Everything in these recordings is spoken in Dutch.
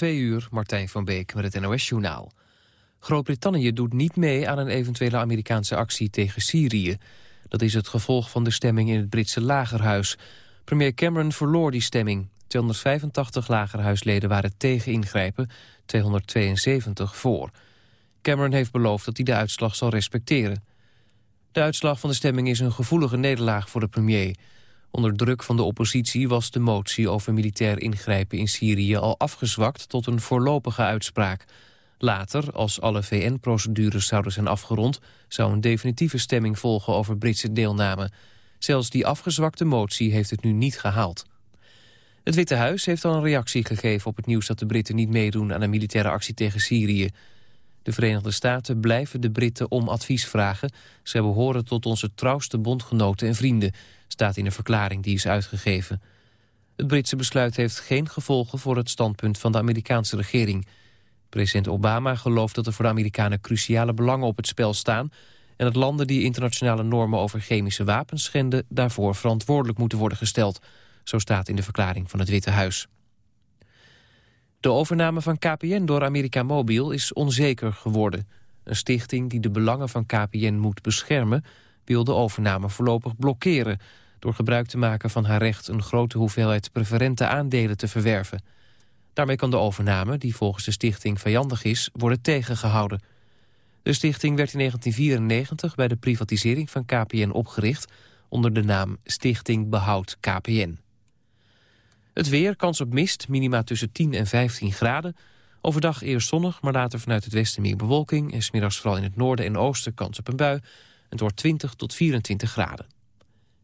Twee uur, Martijn van Beek met het NOS-journaal. Groot-Brittannië doet niet mee aan een eventuele Amerikaanse actie tegen Syrië. Dat is het gevolg van de stemming in het Britse lagerhuis. Premier Cameron verloor die stemming. 285 lagerhuisleden waren tegen ingrijpen, 272 voor. Cameron heeft beloofd dat hij de uitslag zal respecteren. De uitslag van de stemming is een gevoelige nederlaag voor de premier... Onder druk van de oppositie was de motie over militair ingrijpen in Syrië al afgezwakt tot een voorlopige uitspraak. Later, als alle VN-procedures zouden zijn afgerond, zou een definitieve stemming volgen over Britse deelname. Zelfs die afgezwakte motie heeft het nu niet gehaald. Het Witte Huis heeft al een reactie gegeven op het nieuws dat de Britten niet meedoen aan een militaire actie tegen Syrië. De Verenigde Staten blijven de Britten om advies vragen. Ze behoren tot onze trouwste bondgenoten en vrienden staat in een verklaring die is uitgegeven. Het Britse besluit heeft geen gevolgen voor het standpunt van de Amerikaanse regering. President Obama gelooft dat er voor de Amerikanen cruciale belangen op het spel staan... en dat landen die internationale normen over chemische wapens schenden... daarvoor verantwoordelijk moeten worden gesteld. Zo staat in de verklaring van het Witte Huis. De overname van KPN door America Mobil is onzeker geworden. Een stichting die de belangen van KPN moet beschermen... wil de overname voorlopig blokkeren door gebruik te maken van haar recht een grote hoeveelheid preferente aandelen te verwerven. Daarmee kan de overname, die volgens de stichting vijandig is, worden tegengehouden. De stichting werd in 1994 bij de privatisering van KPN opgericht onder de naam Stichting Behoud KPN. Het weer, kans op mist, minima tussen 10 en 15 graden. Overdag eerst zonnig, maar later vanuit het westen meer bewolking... en smiddags vooral in het noorden en oosten kans op een bui. Het wordt 20 tot 24 graden.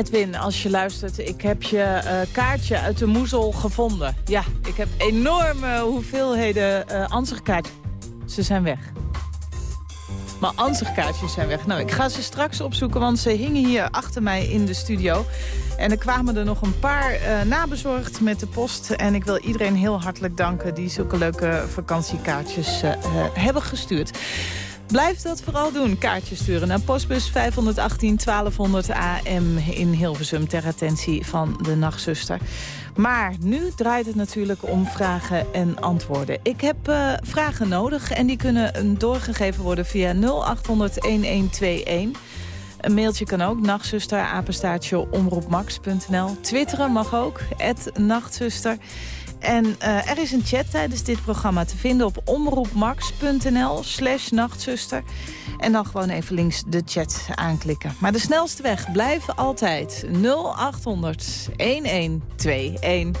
Edwin, als je luistert, ik heb je uh, kaartje uit de moezel gevonden. Ja, ik heb enorme hoeveelheden uh, ansichtkaartjes. Ze zijn weg. Maar ansichtkaartjes zijn weg. Nou, ik ga ze straks opzoeken, want ze hingen hier achter mij in de studio. En er kwamen er nog een paar uh, nabezorgd met de post. En ik wil iedereen heel hartelijk danken die zulke leuke vakantiekaartjes hebben gestuurd. Blijf dat vooral doen. Kaartjes sturen naar postbus 518 1200 AM in Hilversum... ter attentie van de nachtzuster. Maar nu draait het natuurlijk om vragen en antwoorden. Ik heb uh, vragen nodig en die kunnen doorgegeven worden via 0800-1121... Een mailtje kan ook, nachtzuster, apenstaartje, omroepmax.nl. Twitteren mag ook, nachtzuster. En uh, er is een chat tijdens dit programma te vinden op omroepmax.nl slash nachtzuster. En dan gewoon even links de chat aanklikken. Maar de snelste weg blijft altijd 0800 1121.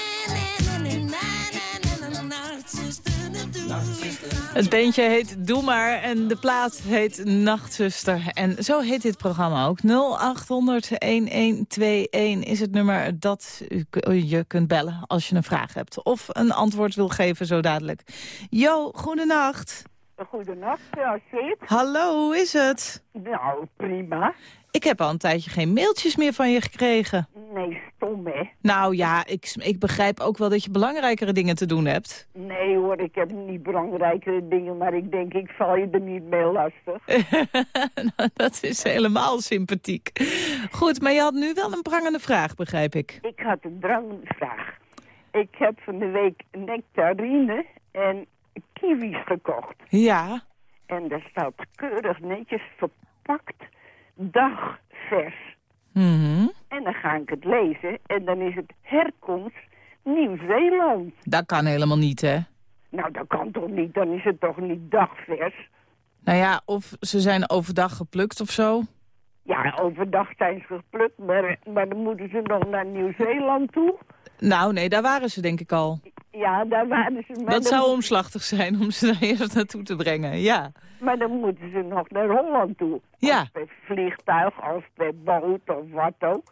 Het beentje heet Doe Maar en de plaat heet Nachtzuster. En zo heet dit programma ook. 0800-1121 is het nummer dat u je kunt bellen als je een vraag hebt. Of een antwoord wil geven zo dadelijk. Jo, goedenacht. Goedenacht, ja, Seet. Hallo, hoe is het? Nou, prima. Ik heb al een tijdje geen mailtjes meer van je gekregen. Nee, stom, hè? Nou ja, ik, ik begrijp ook wel dat je belangrijkere dingen te doen hebt. Nee hoor, ik heb niet belangrijkere dingen, maar ik denk, ik val je er niet mee lastig. nou, dat is helemaal sympathiek. Goed, maar je had nu wel een prangende vraag, begrijp ik. Ik had een drangende vraag. Ik heb van de week nectarine en kiwis gekocht. Ja, En daar staat keurig netjes verpakt dagvers. mhm. En dan ga ik het lezen en dan is het herkomst Nieuw-Zeeland. dat kan helemaal niet, hè? Nou, dat kan toch niet? Dan is het toch niet dagvers? Nou ja, of ze zijn overdag geplukt of zo. Ja, overdag zijn ze geplukt, maar, maar dan moeten ze nog naar Nieuw-Zeeland toe. Nou, nee, daar waren ze denk ik al. Ja, daar waren ze. Maar Dat zou omslachtig zijn om ze daar eerst naartoe te brengen, ja. Maar dan moeten ze nog naar Holland toe. Ja. Of per vliegtuig, of per boot, of wat ook.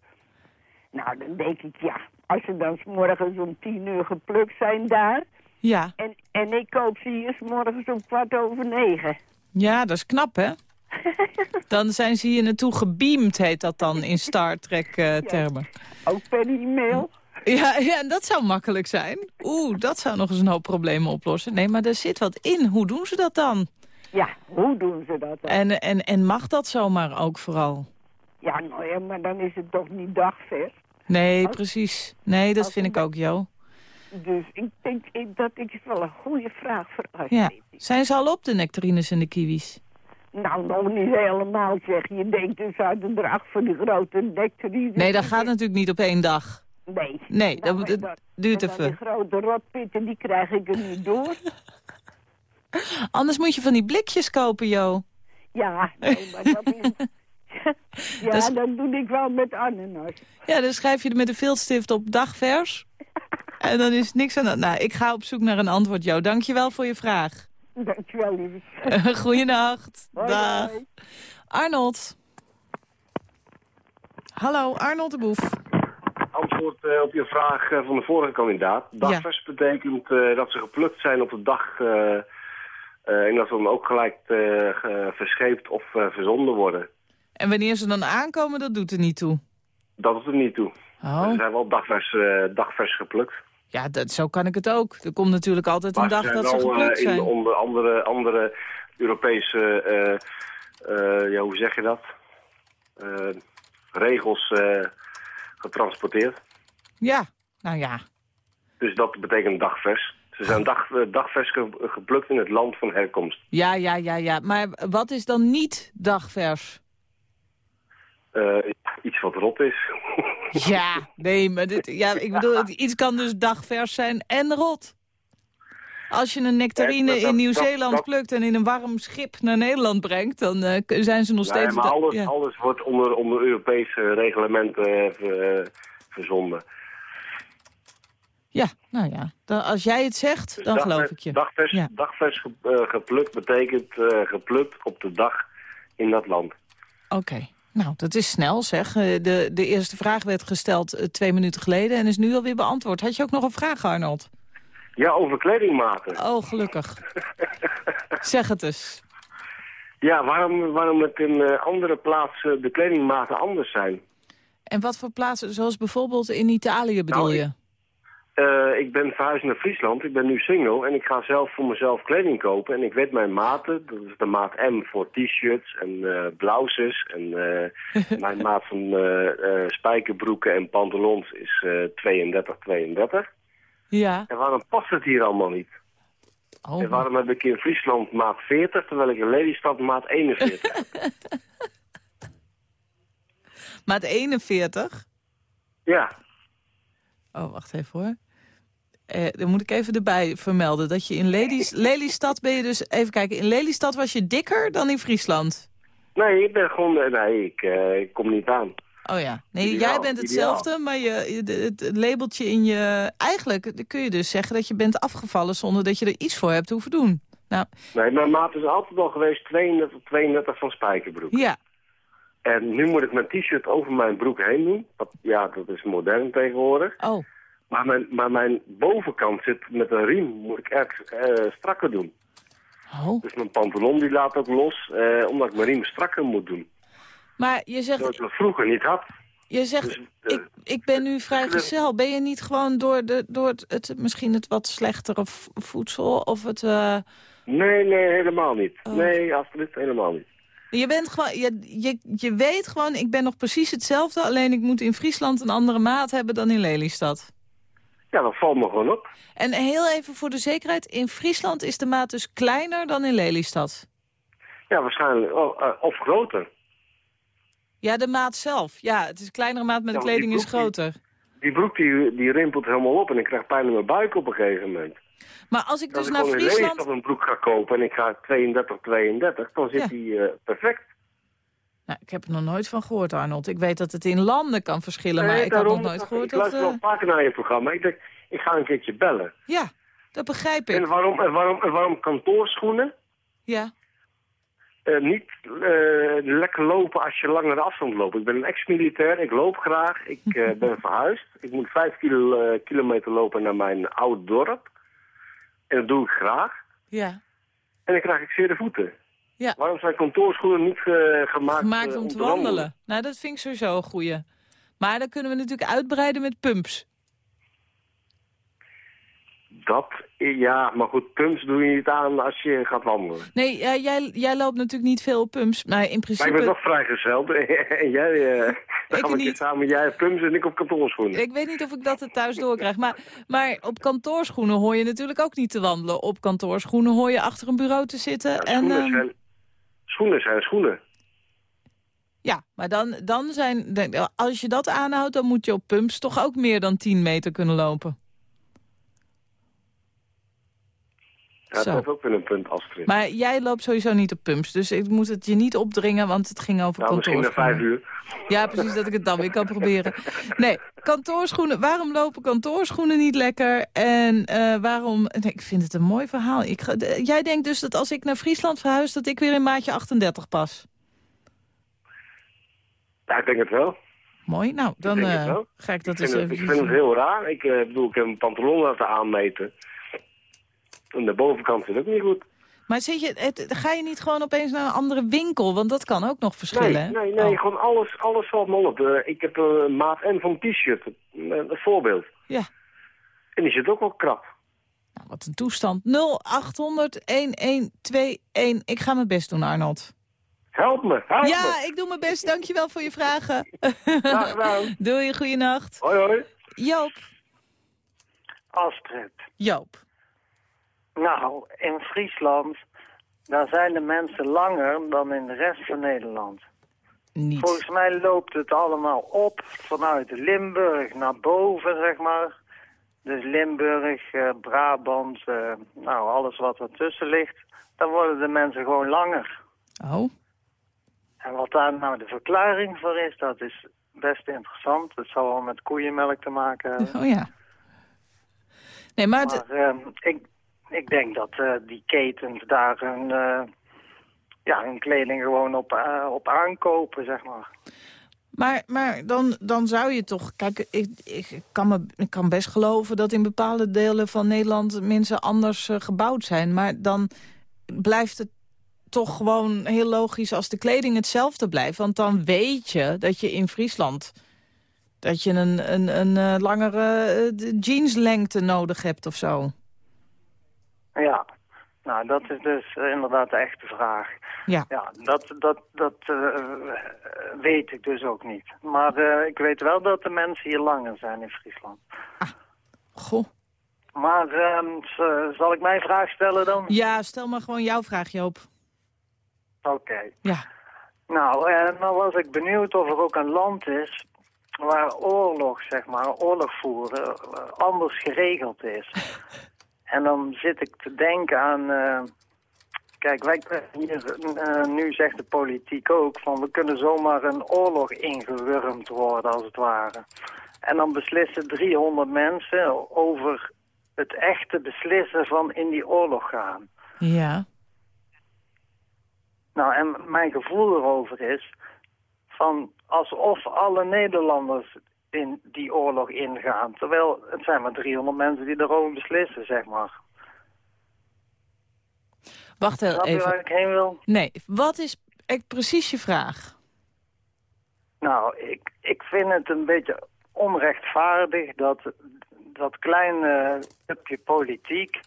Nou, dan denk ik, ja, als ze dan 's morgens om tien uur geplukt zijn daar... Ja, en, en ik koop ze hier 's morgens om kwart over negen. ja dat is knap, hè? Dan zijn ze hier naartoe gebeamd, heet dat dan in Star Trek-termen. Ook per e-mail. Ja, ja, dat zou makkelijk zijn. Oeh, dat zou nog eens een hoop problemen oplossen. Nee, maar er zit wat in. Hoe doen ze dat dan? Ja, hoe doen ze dat dan? En, en, en mag dat zomaar ook vooral? Ja, nou ja, maar dan is het toch niet dagvers. Nee, Als- precies. Nee, dat vind ik ook, Jo. Dus ik denk ik- dat ik wel een goede vraag voor Astrid. Ja. Zijn ze al op, de nectarines en de kiwis? Nou, nog niet helemaal, zeg. Je denkt dus uit de draag van die grote nectarine. Nee, dat gaat natuurlijk niet op één dag. Nee. Nee, dat, Nou, dat en dan- duurt even. Die grote rotpitten, die krijg ik er niet door. Anders moet je van die blikjes kopen, Jo. Ja, nee, maar dat is... ja, Dat is- dat doe ik wel met ananas. Ja, dan schrijf je er met een viltstift op dagvers. En dan is niks aan. Nou, ik ga op zoek naar een antwoord, Jo. Dank je wel voor je vraag. Dankjewel, lieve. Goeienacht. Hoi, Dag. hoi. Arnold. Hallo, Arnold de Boef. Antwoord eh, op je vraag eh, van de vorige kandidaat. Dagvers betekent eh, dat ze geplukt zijn op de dag... eh, eh, en dat ze dan ook gelijk eh, ge- verscheept of eh, verzonden worden. En wanneer ze dan aankomen, dat doet er niet toe. Dat doet er niet toe. Oh, Ze zijn wel dagvers, eh, dagvers geplukt. Ja, dat, zo kan ik het ook. Er komt natuurlijk altijd een dag dat ze geplukt eh, in zijn. onder andere, andere Europese, eh, eh, ja, hoe zeg je dat? Regels getransporteerd. Ja, nou ja. Dus dat betekent dagvers. Ze zijn dag, eh, dagvers ge- geplukt in het land van herkomst. Ja, ja, ja, ja. Maar wat is dan niet dagvers? Iets wat rot is. Ja, nee, maar dit, ja, ik bedoel, iets kan dus dagvers zijn en rot. Als je een nectarine dat- in Nieuw-Zeeland plukt en in een warm schip naar Nederland brengt, dan eh, zijn ze nog Nee, steeds... maar alles, ja. alles wordt onder, onder Europese reglementen eh, verzonden. ja, nou ja. Dan, als jij het zegt, Dus dan geloof ik je. Dagvers, Ja. dagvers ge- geplukt betekent geplukt op de dag in dat land. Oké. Nou, dat is snel zeg. Eh, De, de eerste vraag werd gesteld eh, twee minuten geleden en is nu alweer beantwoord. Had je ook nog een vraag, Arnold? Ja, over kledingmaten. Oh, gelukkig. zeg het eens. Ja, waarom, waarom het in eh, andere plaatsen de kledingmaten anders zijn. En wat voor plaatsen, zoals bijvoorbeeld in Italië bedoel Nou, je? Eh, ik ben verhuisd naar Friesland, ik ben nu single en ik ga zelf voor mezelf kleding kopen. En ik weet mijn maten, dat is de maat M voor t-shirts en eh blouses. En eh, mijn maat van spijkerbroeken en pantalons is eh 32, 32. Ja. En waarom past het hier allemaal niet? Oh, En waarom heb ik in Friesland maat 40, terwijl ik in Lelystad maat 41 heb? maat 41? Ja, Oh, wacht even hoor. Eh, dan moet ik even erbij vermelden dat je in Lelys, Lelystad ben je dus... Even kijken, in Lelystad was je dikker dan in Friesland. nee, ik ben gewoon... eh, Nee, ik, eh, ik kom niet aan. Oh ja. Nee, Ideaal, jij bent hetzelfde, maar je, het labeltje in je... Eigenlijk kun je dus zeggen dat je bent afgevallen zonder dat je er iets voor hebt hoeven doen. Nou, Nee, mijn maat is altijd al geweest 32, 32 van spijkerbroek. ja. En nu moet ik mijn t-shirt over mijn broek heen doen. Dat, ja, dat is modern tegenwoordig. Oh, Maar mijn, maar mijn bovenkant zit met een riem, moet ik erg eh, strakker doen. oh. Dus mijn pantalon die laat ook los, eh, omdat ik mijn riem strakker moet doen. Maar je zegt, Dat ik dat vroeger niet had. je zegt Dus, eh, ik, ik ben nu vrijgezel. Ben je niet gewoon door, de, door het, het, misschien het wat slechtere voedsel of het... Nee, nee, helemaal niet. Oh. Nee, Astrid, helemaal niet. Je bent gewoon, je, je, je weet gewoon, ik ben nog precies hetzelfde, alleen ik moet in Friesland een andere maat hebben dan in Lelystad. Ja, dat valt me gewoon op. En heel even voor de zekerheid, in Friesland is de maat dus kleiner dan in Lelystad. Ja, waarschijnlijk. Oh, eh, of groter. Ja, de maat zelf. Ja, het is een kleinere maat, maar de Ja, kleding is broek groter. Die broek die, die rimpelt helemaal op en ik krijg pijn in mijn buik op een gegeven moment. Maar als ik Als dus ik naar Friesland... Lelystad een broek ga kopen en ik ga 32, 32, dan zit Ja. die eh, perfect. Nou, ik heb er nog nooit van gehoord, Arnold. Ik weet dat het in landen kan verschillen, maar ik had nog nooit gehoord Ik dat... luister eh, wel vaker naar je programma. Ik denk, ik ga een keertje bellen. Ja, dat begrijp En ik. waarom, en waarom, en waarom kantoorschoenen Ja. eh, niet eh, lekker lopen als je langere afstand loopt? Ik ben een ex-militair, ik loop graag, ik eh, ben verhuisd. Ik moet vijf kilo, eh, kilometer lopen naar mijn oude dorp. En dat doe ik graag. Ja. En dan krijg ik zeer de voeten. Ja. Waarom zijn kantoorschoenen niet eh, gemaakt, Gemaakt eh, om te wandelen. Nou, dat vind ik sowieso een goeie. Maar dan kunnen we natuurlijk uitbreiden met pumps. Dat, ja, maar goed, pumps doe je niet aan als je gaat wandelen. Nee, ja, jij, jij loopt natuurlijk niet veel op pumps. Maar in Maar principe... ik ben toch vrijgezel. en jij, eh een keer niet. samen, jij hebt pumps en ik op kantoorschoenen. Ik weet niet of ik dat er thuis doorkrijg. Maar, maar op kantoorschoenen hoor je natuurlijk ook niet te wandelen. Op kantoorschoenen hoor je achter een bureau te zitten. Ja, en, zijn, schoenen zijn schoenen. ja, maar dan, dan zijn... Als je dat aanhoudt, dan moet je op pumps toch ook meer dan 10 meter kunnen lopen. Ja, Zo. dat is ook weer een punt, Astrid. Maar jij loopt sowieso niet op pumps. Dus ik moet het je niet opdringen, want het ging over nou, misschien na kantoorschoenen. vijf uur. Ja, precies, dat ik het dan weer kan proberen. Nee, kantoorschoenen. Waarom lopen kantoorschoenen niet lekker? En eh, waarom... Nee, ik vind het een mooi verhaal. Ik, ga- jij denkt dus dat als ik naar Friesland verhuis... dat ik weer in maatje 38 pas? Ja, ik denk het wel. Mooi. Nou, dan eh, ga ik dat Ik eens het, even... ik vind het heel raar. Ik eh, bedoel, ik heb een pantalon laten aanmeten. En de bovenkant zit ook niet goed. Maar zit je, het, ga je niet gewoon opeens naar een andere winkel? Want dat kan ook nog verschillen, Nee, nee, nee Oh, gewoon alles, alles valt me op. Eh, ik heb een maat N van t-shirt, een, een voorbeeld. Ja. En die zit ook wel krap. Nou, wat een toestand. 0800-1121. Ik ga mijn best doen, Arnold. Help me, help me. Ja, ik doe mijn best. Dankjewel voor je vragen. Gedaan. Doei, goeienacht. Hoi, hoi. Joop. Astrid. Joop. Nou, in Friesland, daar zijn de mensen langer dan in de rest van Nederland. Niet. Volgens mij loopt het allemaal op vanuit Limburg naar boven, zeg maar. Dus Limburg, eh, Brabant, eh, nou alles wat ertussen ligt, dan worden de mensen gewoon langer. Oh, En wat daar nou de verklaring voor is, dat is best interessant. Het zal wel met koeienmelk te maken hebben. oh ja. Nee, maar... het- Maar eh, ik, ik denk dat eh, die ketens daar hun, eh, ja, hun kleding gewoon op, eh, op aankopen, zeg maar. Maar, maar dan, dan zou je toch... Kijk, ik, ik, kan me, ik kan best geloven dat in bepaalde delen van Nederland... mensen anders gebouwd zijn. Maar dan blijft het toch gewoon heel logisch als de kleding hetzelfde blijft. Want dan weet je dat je in Friesland... dat je een, een, een langere jeanslengte nodig hebt of zo. Ja, nou dat is dus eh, inderdaad de echte vraag. Ja. Ja, dat, dat, dat eh, weet ik dus ook niet. Maar eh, ik weet wel dat de mensen hier langer zijn in Friesland. Goh. Maar ehm, zal ik mijn vraag stellen dan? Ja, stel maar gewoon jouw vraag, Joop. Oké. Ja. Nou, nou was ik benieuwd of er ook een land is waar oorlog, zeg maar, oorlog voeren, anders geregeld is. en dan zit ik te denken aan... eh, kijk, wij hier, eh, nu zegt de politiek ook van we kunnen zomaar een oorlog ingewurmd worden, als het ware. En dan beslissen 300 mensen over het echte beslissen van in die oorlog gaan. Ja. Nou, en mijn gevoel erover is van alsof alle Nederlanders in die oorlog ingaan. Terwijl het zijn maar 300 mensen die erover beslissen, zeg maar. Wacht heel even. waar ik heen wil? Nee, wat is precies je vraag? Nou, ik, ik vind het een beetje onrechtvaardig dat dat kleine stukje politiek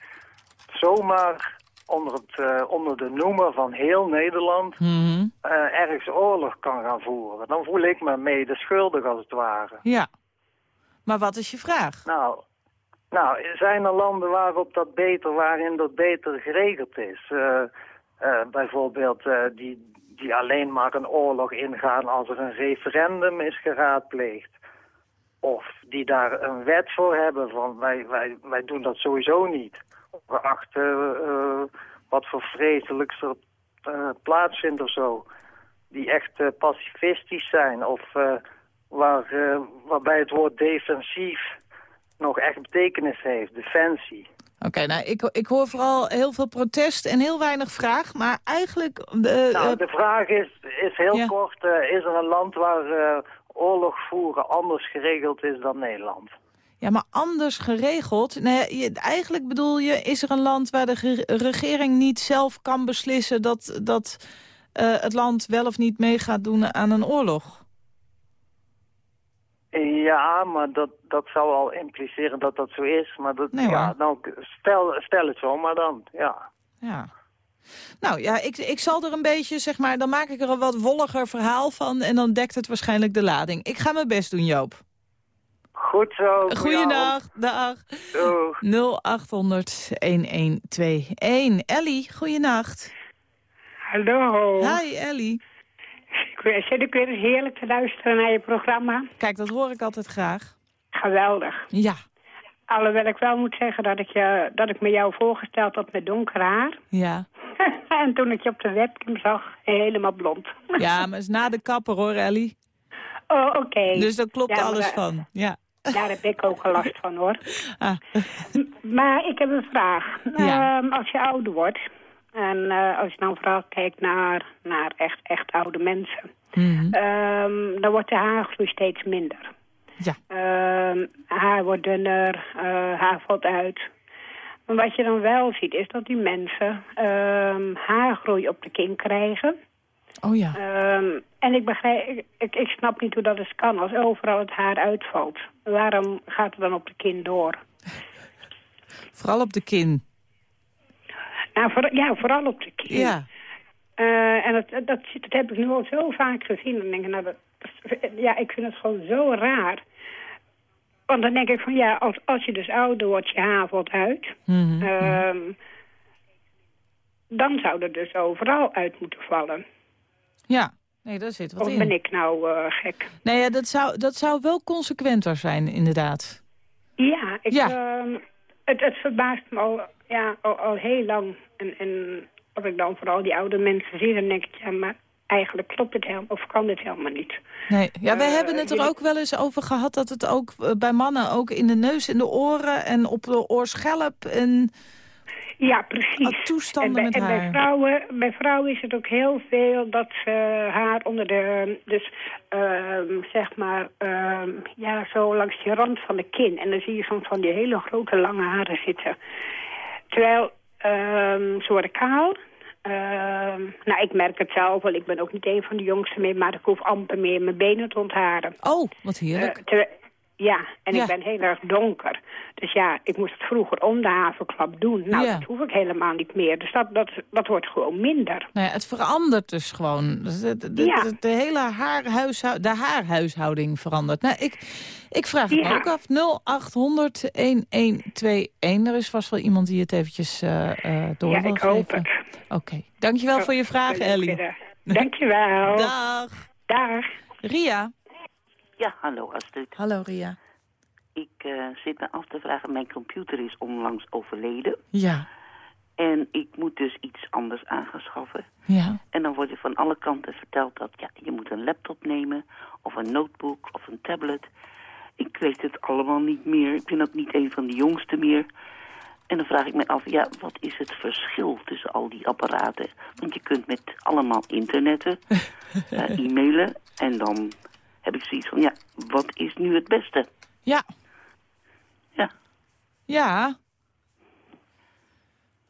zomaar onder, het, eh, onder de noemer van heel Nederland Mhm. eh, ergens oorlog kan gaan voeren. Dan voel ik me mede schuldig als het ware. Ja. Maar wat is je vraag? Nou, nou, zijn er landen waarop dat beter, waarin dat beter geregeld is? Eh, bijvoorbeeld die, die alleen maar een oorlog ingaan als er een referendum is geraadpleegd. Of die daar een wet voor hebben van wij, wij, wij doen dat sowieso niet. Geacht eh, wat voor vreselijks er eh, plaatsvindt of zo. Die echt eh, pacifistisch zijn of waar, waarbij het woord defensief nog echt betekenis heeft, defensie. Oké, nou, ik, ik hoor vooral heel veel protest en heel weinig vraag. Maar eigenlijk... eh, Nou, de vraag is, is heel Ja. kort, is er een land waar eh, oorlog voeren anders geregeld is dan Nederland? Ja, maar anders geregeld. Nee, je, eigenlijk bedoel je, is er een land waar de ge- regering niet zelf kan beslissen... dat, dat eh, het land wel of niet mee gaat doen aan een oorlog? Ja, maar dat, dat zou al impliceren dat dat zo is. Maar dat, Nee, ja, nou, stel, stel het zo, maar dan, ja. Ja. Nou ja, ik, ik zal er een beetje, zeg maar, dan maak ik er een wat wolliger verhaal van... en dan dekt het waarschijnlijk de lading. Ik ga mijn best doen, Joop. Goed zo. Goeiedag, dag. Doeg. 0800-1121. Ellie, goeienacht. Hallo. Hi, Ellie. Ik zit ik weer eens heerlijk te luisteren naar je programma. Kijk, dat hoor ik altijd graag. Geweldig. Ja, Alhoewel ik wel moet zeggen dat ik, je, dat ik me jou voorgesteld had met donker haar. ja. en toen ik je op de webcam zag, helemaal blond. Ja, maar is na de kapper hoor, Ellie. oh, oké. Dus daar klopt Ja, alles daar- van. Ja. Daar heb ik ook al last van, hoor. Ah. Maar ik heb een vraag. Ja. Ehm, als je ouder wordt, en eh, als je dan vooral kijkt naar, naar echt, echt oude mensen... Mhm. Ehm, dan wordt de haargroei steeds minder. Ja. Ehm, haar wordt dunner, eh, haar valt uit. Maar wat je dan wel ziet, is dat die mensen haargroei op de kin krijgen. Oh ja. Ehm, en ik, begrijp, ik, ik, ik snap niet hoe dat eens kan als overal het haar uitvalt. Waarom gaat het dan op de kin door? Vooral op de kin. Nou, voor, ja, vooral op de kin. Ja. Eh, en dat, dat, dat heb ik nu al zo vaak gezien. Dan denk ik, nou, dat, ja, ik vind het gewoon zo raar. Want dan denk ik van, ja, als, als je dus ouder wordt, je haar valt uit. Mhm. ehm, dan zou er dus overal uit moeten vallen. Ja. Nee, daar zit wat Of in. ben ik nou eh, gek? Nee, ja, dat, zou, dat zou wel consequenter zijn, inderdaad. Ja, ik, Ja. ehm, het, het verbaast me al, ja, al, al heel lang. En, en als ik dan vooral die oude mensen zie, dan denk ik... ja, maar eigenlijk klopt het helemaal, of kan het helemaal niet. Nee, ja, wij Eh, hebben het er jullie- ook wel eens over gehad... dat het ook eh, bij mannen ook in de neus, in de oren en op de oorschelp... en Ja, precies. Toestanden en bij, met en bij haar. vrouwen, bij vrouwen is het ook heel veel dat ze haar onder de... Dus ehm, zeg maar, ehm, ja, zo langs de rand van de kin. En dan zie je soms van die hele grote lange haren zitten. Terwijl ehm ze worden kaal. Nou, ik merk het zelf wel. Ik ben ook niet een van de jongsten meer, maar ik hoef amper meer mijn benen te ontharen. Oh, wat heerlijk. Eh, ja, en Ja. ik ben heel erg donker. Dus ja, ik moest het vroeger om de havenklap doen. Nou, Ja. dat hoef ik helemaal niet meer. Dus dat, dat, dat wordt gewoon minder. Nou ja, het verandert dus gewoon. Dus De, de, de- Ja. de- de hele haarhuishou- de haarhuishouding verandert. Nou, ik, ik vraag het me ook af. 0800 1121. Er is vast wel iemand die het eventjes eh, eh, door ja, wil ik geven. het. Oké, dankjewel voor je vraag, Ellie. Dankjewel. Dag. Dag. Ria. Ja, hallo Astrid. Hallo, Ria. Ik eh, zit me af te vragen, mijn computer is onlangs overleden. Ja, En ik moet dus iets anders aangeschaffen. ja. En dan wordt je van alle kanten verteld dat ja, je moet een laptop nemen, of een notebook, of een tablet. Ik weet het allemaal niet meer. Ik ben ook niet een van de jongsten meer. En dan vraag ik me af, ja, wat is het verschil tussen al die apparaten? Want je kunt met allemaal internetten, eh, e-mailen. En dan heb ik zoiets van, ja, wat is nu het beste? Ja. Ja. Ja.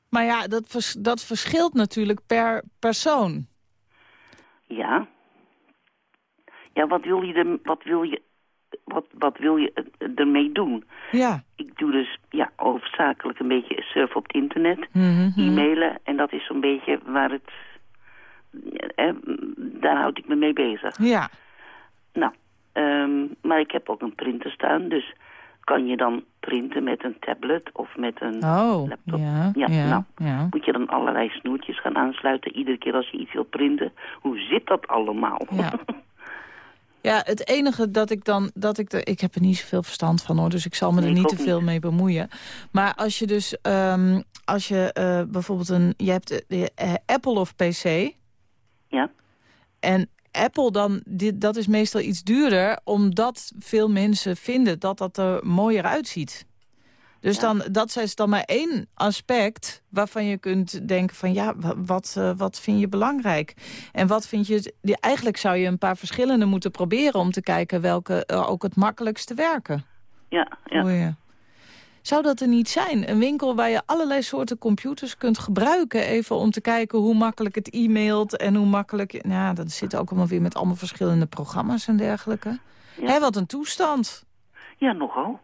Maar ja, dat, vers- dat verschilt natuurlijk per persoon. Ja. Ja, wat wil je, er, wat wil je, wat, wat wil je ermee doen? Ja. Ik doe dus ja, hoofdzakelijk een beetje surfen op het internet, Mhm. e-mailen. En dat is zo'n beetje waar het... Eh, daar houd ik me mee bezig. Ja. Nou, ehm, maar ik heb ook een printer staan, dus kan je dan printen met een tablet of met een Oh, laptop? ja, ja, ja, nou, ja. moet je dan allerlei snoertjes gaan aansluiten iedere keer als je iets wil printen? Hoe zit dat allemaal? Ja. Ja, het enige dat ik dan... Dat ik, de, ik heb er niet zoveel verstand van, hoor. Dus ik zal me Nee, er niet te veel niet. mee bemoeien. Maar als je dus... ehm, als je eh, bijvoorbeeld een... Je hebt de, de, eh, Apple of PC. Ja. En Apple dan... Dit, dat is meestal iets duurder... omdat veel mensen vinden dat dat er mooier uitziet. Dus dan, dat is dan maar één aspect waarvan je kunt denken van ja, wa- wat, eh, wat vind je belangrijk? En wat vind je, eigenlijk zou je een paar verschillende moeten proberen om te kijken welke eh, ook het makkelijkste werken. Ja, ja. Je? Zou dat er niet zijn? Een winkel waar je allerlei soorten computers kunt gebruiken... even om te kijken hoe makkelijk het e-mailt en hoe makkelijk... je- Nou, dat zit ook allemaal weer met allemaal verschillende programma's en dergelijke. Ja. Hé, wat een toestand. Ja, nogal.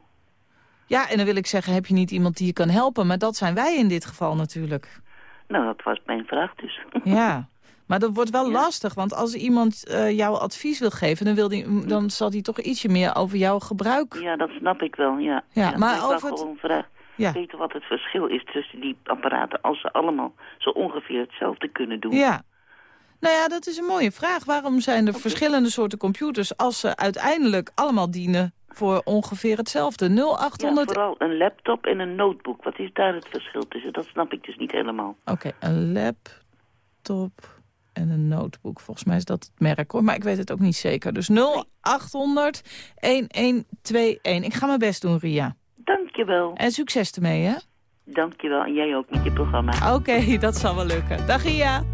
Ja, en dan wil ik zeggen, heb je niet iemand die je kan helpen? Maar dat zijn wij in dit geval natuurlijk. Nou, dat was mijn vraag dus. Ja, maar dat wordt wel lastig. Want als iemand eh jouw advies wil geven... Dan, wil die, dan zal hij toch ietsje meer over jouw gebruik... Ja, dat snap ik wel, ja. Ja, maar ik wou over het- vraag, Ja. weten wat het verschil is tussen die apparaten... als ze allemaal zo ongeveer hetzelfde kunnen doen. Ja. Nou ja, dat is een mooie vraag. Waarom zijn er verschillende soorten computers... als ze uiteindelijk allemaal dienen voor ongeveer hetzelfde? 0800... Ja, vooral een laptop en een notebook. Wat is daar het verschil tussen? Dat snap ik dus niet helemaal. Oké, een laptop en een notebook. Volgens mij is dat het merk, hoor. Maar ik weet het ook niet zeker. Dus 0800 1121. Ik ga mijn best doen, Ria. Dankjewel. En succes ermee, hè? Dankjewel. En jij ook met je programma. Oké, dat zal wel lukken. Dag, Ria.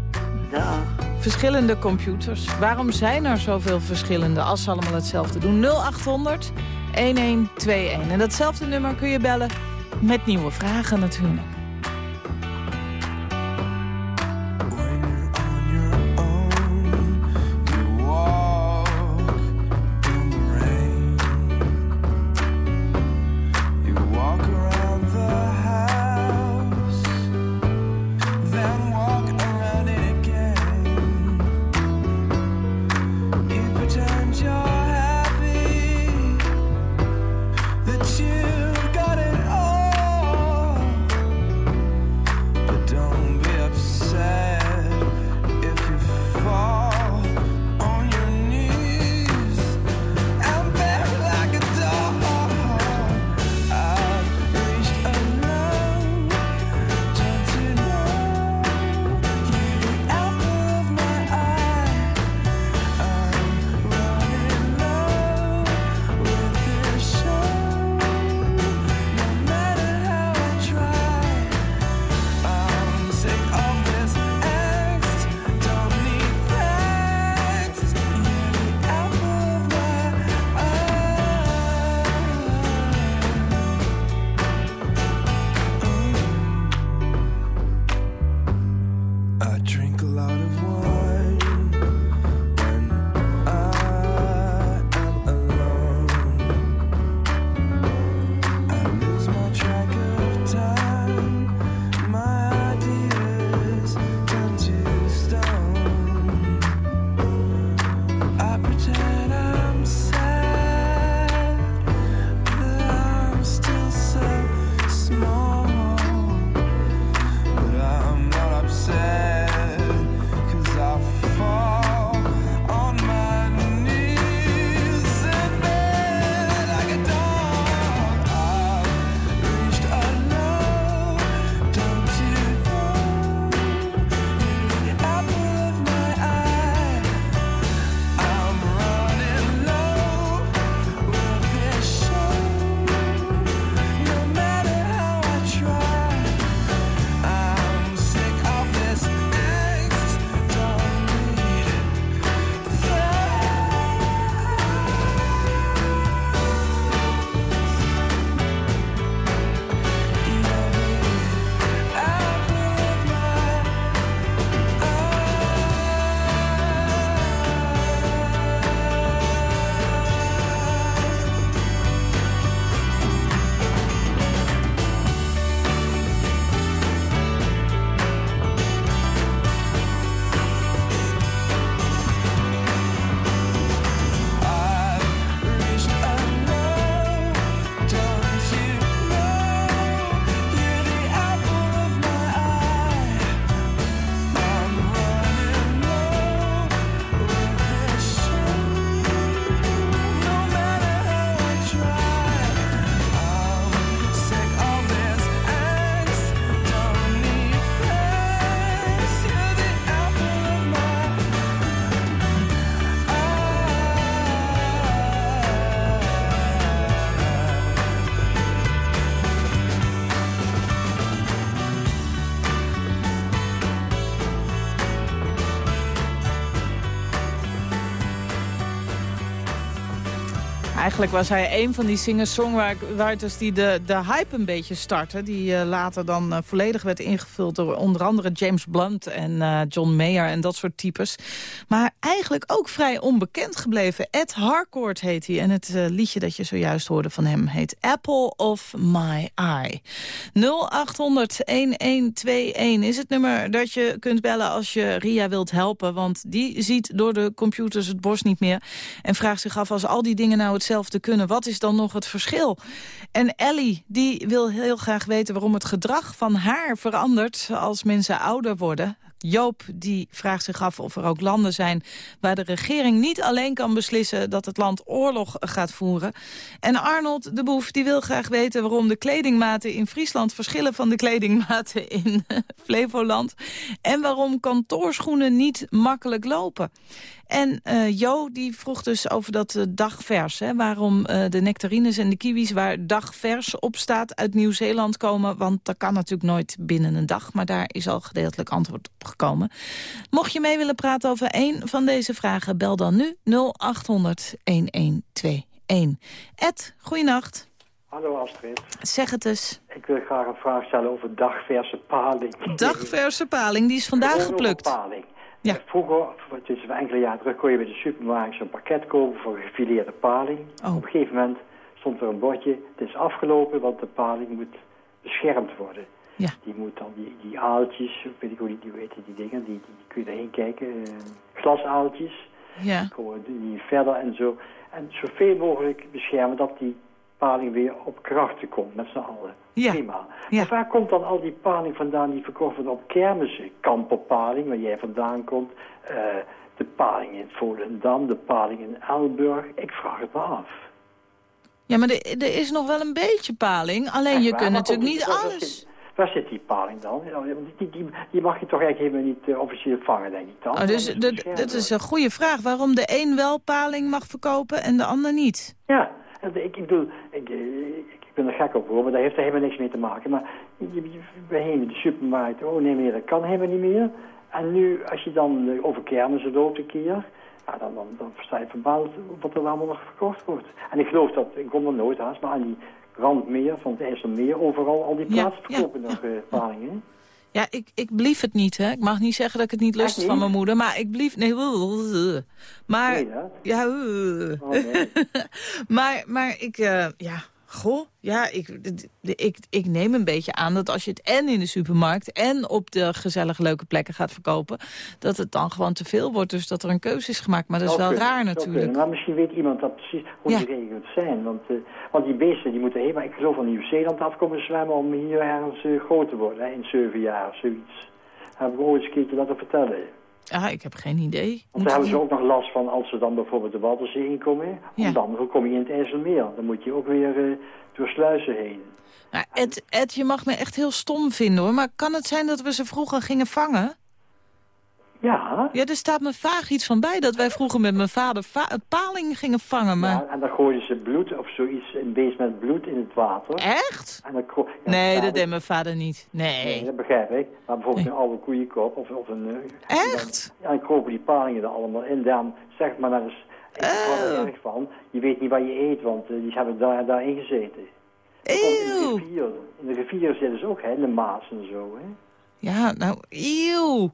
Dag. Verschillende computers. Waarom zijn er zoveel verschillende als ze allemaal hetzelfde doen? 0800 1121. En datzelfde nummer kun je bellen met nieuwe vragen natuurlijk. Eigenlijk was hij een van die singer-songwriters die de, de hype een beetje startte. Die eh, later dan eh, volledig werd ingevuld door onder andere James Blunt en eh, John Mayer en dat soort types. Maar eigenlijk ook vrij onbekend gebleven. Ed Harcourt heet hij. En het liedje dat je zojuist hoorde van hem heet Apple of My Eye. 0800-1121 is het nummer dat je kunt bellen als je Ria wilt helpen. Want die ziet door de computers het bos niet meer. En vraagt zich af als al die dingen nou hetzelfde kunnen. Wat is dan nog het verschil? En Ellie die wil heel graag weten waarom het gedrag van haar verandert als mensen ouder worden. Joop die vraagt zich af of er ook landen zijn waar de regering niet alleen kan beslissen dat het land oorlog gaat voeren. En Arnold de Boef die wil graag weten waarom de kledingmaten in Friesland verschillen van de kledingmaten in Flevoland. En waarom kantoorschoenen niet makkelijk lopen. En uh, Jo die vroeg dus over dat uh, dagvers. Hè, waarom uh, de nectarines en de kiwis waar dagvers op staat uit Nieuw-Zeeland komen. Want dat kan natuurlijk nooit binnen een dag. Maar daar is al gedeeltelijk antwoord op gekomen. Mocht je mee willen praten over één van deze vragen... bel dan nu 0800 1121. Ed, goeienacht. Hallo Astrid. Zeg het eens. Ik wil graag een vraag stellen over dagverse paling. Dagverse paling, die is vandaag geplukt. paling. Ja. Vroeger, tussen enkele jaren terug, kon je bij de supermarkt zo'n pakket kopen voor gefileerde paling. Oh. Op een gegeven moment stond er een bordje, het is afgelopen, want de paling moet beschermd worden. Ja. Die moet dan, die, die aaltjes, weet ik hoe die, die weten die dingen, die, die, kun je erheen kijken, uh, glasaaltjes. Ja. Die, die verder en zo. En zoveel mogelijk beschermen dat die paling weer op krachten komt met z'n allen. Ja. Prima. Ja. Maar waar komt dan al die paling vandaan die verkocht wordt op kermissen? Kamperpaling, waar jij vandaan komt. Uh, de paling in Volendam, de paling in Elburg. Ik vraag het me af. Ja, maar er, er is nog wel een beetje paling. Alleen je kunt natuurlijk niet alles... Waar zit, die paling dan? Die, die, die, mag je toch eigenlijk helemaal niet uh, officieel vangen, denk ik dan? Oh, dus dat is een goede vraag. Waarom de een wel paling mag verkopen en de ander niet? Ja, ik, ik bedoel, ik, ik ben er gek op hoor, maar daar heeft er helemaal niks mee te maken. Maar we heen in de supermarkt, oh nee meer, dat kan helemaal niet meer. En nu, als je dan over kermissen loopt een keer, ja, dan, dan, dan sta je verbaasd wat er allemaal nog verkocht wordt. En ik geloof dat, ik kom er nooit haast, maar aan die randmeer van het IJsselmeer, overal, al die plaatsen ja, verkopen ja, nog uh, palingen. Ja, ik, ik blief het niet, hè. Ik mag niet zeggen dat ik het niet lust niet? van mijn moeder, maar ik blief... Nee, maar... Nee? Ja, Oh, nee. maar, maar ik... Uh, ja, goh, ja, ik, ik, ik neem een beetje aan dat als je het en in de supermarkt... en op de gezellige leuke plekken gaat verkopen... dat het dan gewoon te veel wordt. Dus dat er een keuze is gemaakt. Maar dat is Zou wel kunnen, raar natuurlijk. Maar misschien weet iemand dat precies hoe Ja. die regels zijn. Want, uh, want die beesten die moeten helemaal, ik geloof van Nieuw-Zeeland afkomen zwemmen om hier ergens uh, groot te worden. Hè, in zeven jaar of zoiets. heb ik ooit eens een keertje laten vertellen. Ah, ik heb geen idee. Want daar hebben ze ook nog last van als ze dan bijvoorbeeld de Waddenzee inkomen. Ja. Dan kom je in het IJsselmeer. Dan moet je ook weer uh, door sluizen heen. Nou, Ed, Ed, je mag me echt heel stom vinden hoor. Maar kan het zijn dat we ze vroeger gingen vangen? Ja. Ja, er staat me vaag iets van bij dat wij vroeger met mijn vader va paling gingen vangen. Maar... ja. En dan gooiden ze bloed of zoiets, een beest met bloed in het water. Echt? En dan ja, nee, dat deed mijn vader niet. Nee. nee dat begrijp ik. Maar bijvoorbeeld nee. een oude koeienkop of, of een... Uh, Echt? Dan, ja, dan kropen die palingen er allemaal in. Dan zeg maar, ik oh. er erg van. Je weet niet wat je eet, want uh, die hebben daar, daarin gezeten. Eeuw. In de rivier, in de rivier zitten ze ook, hè, in de Maas en zo, hè. Ja, nou, eeuw.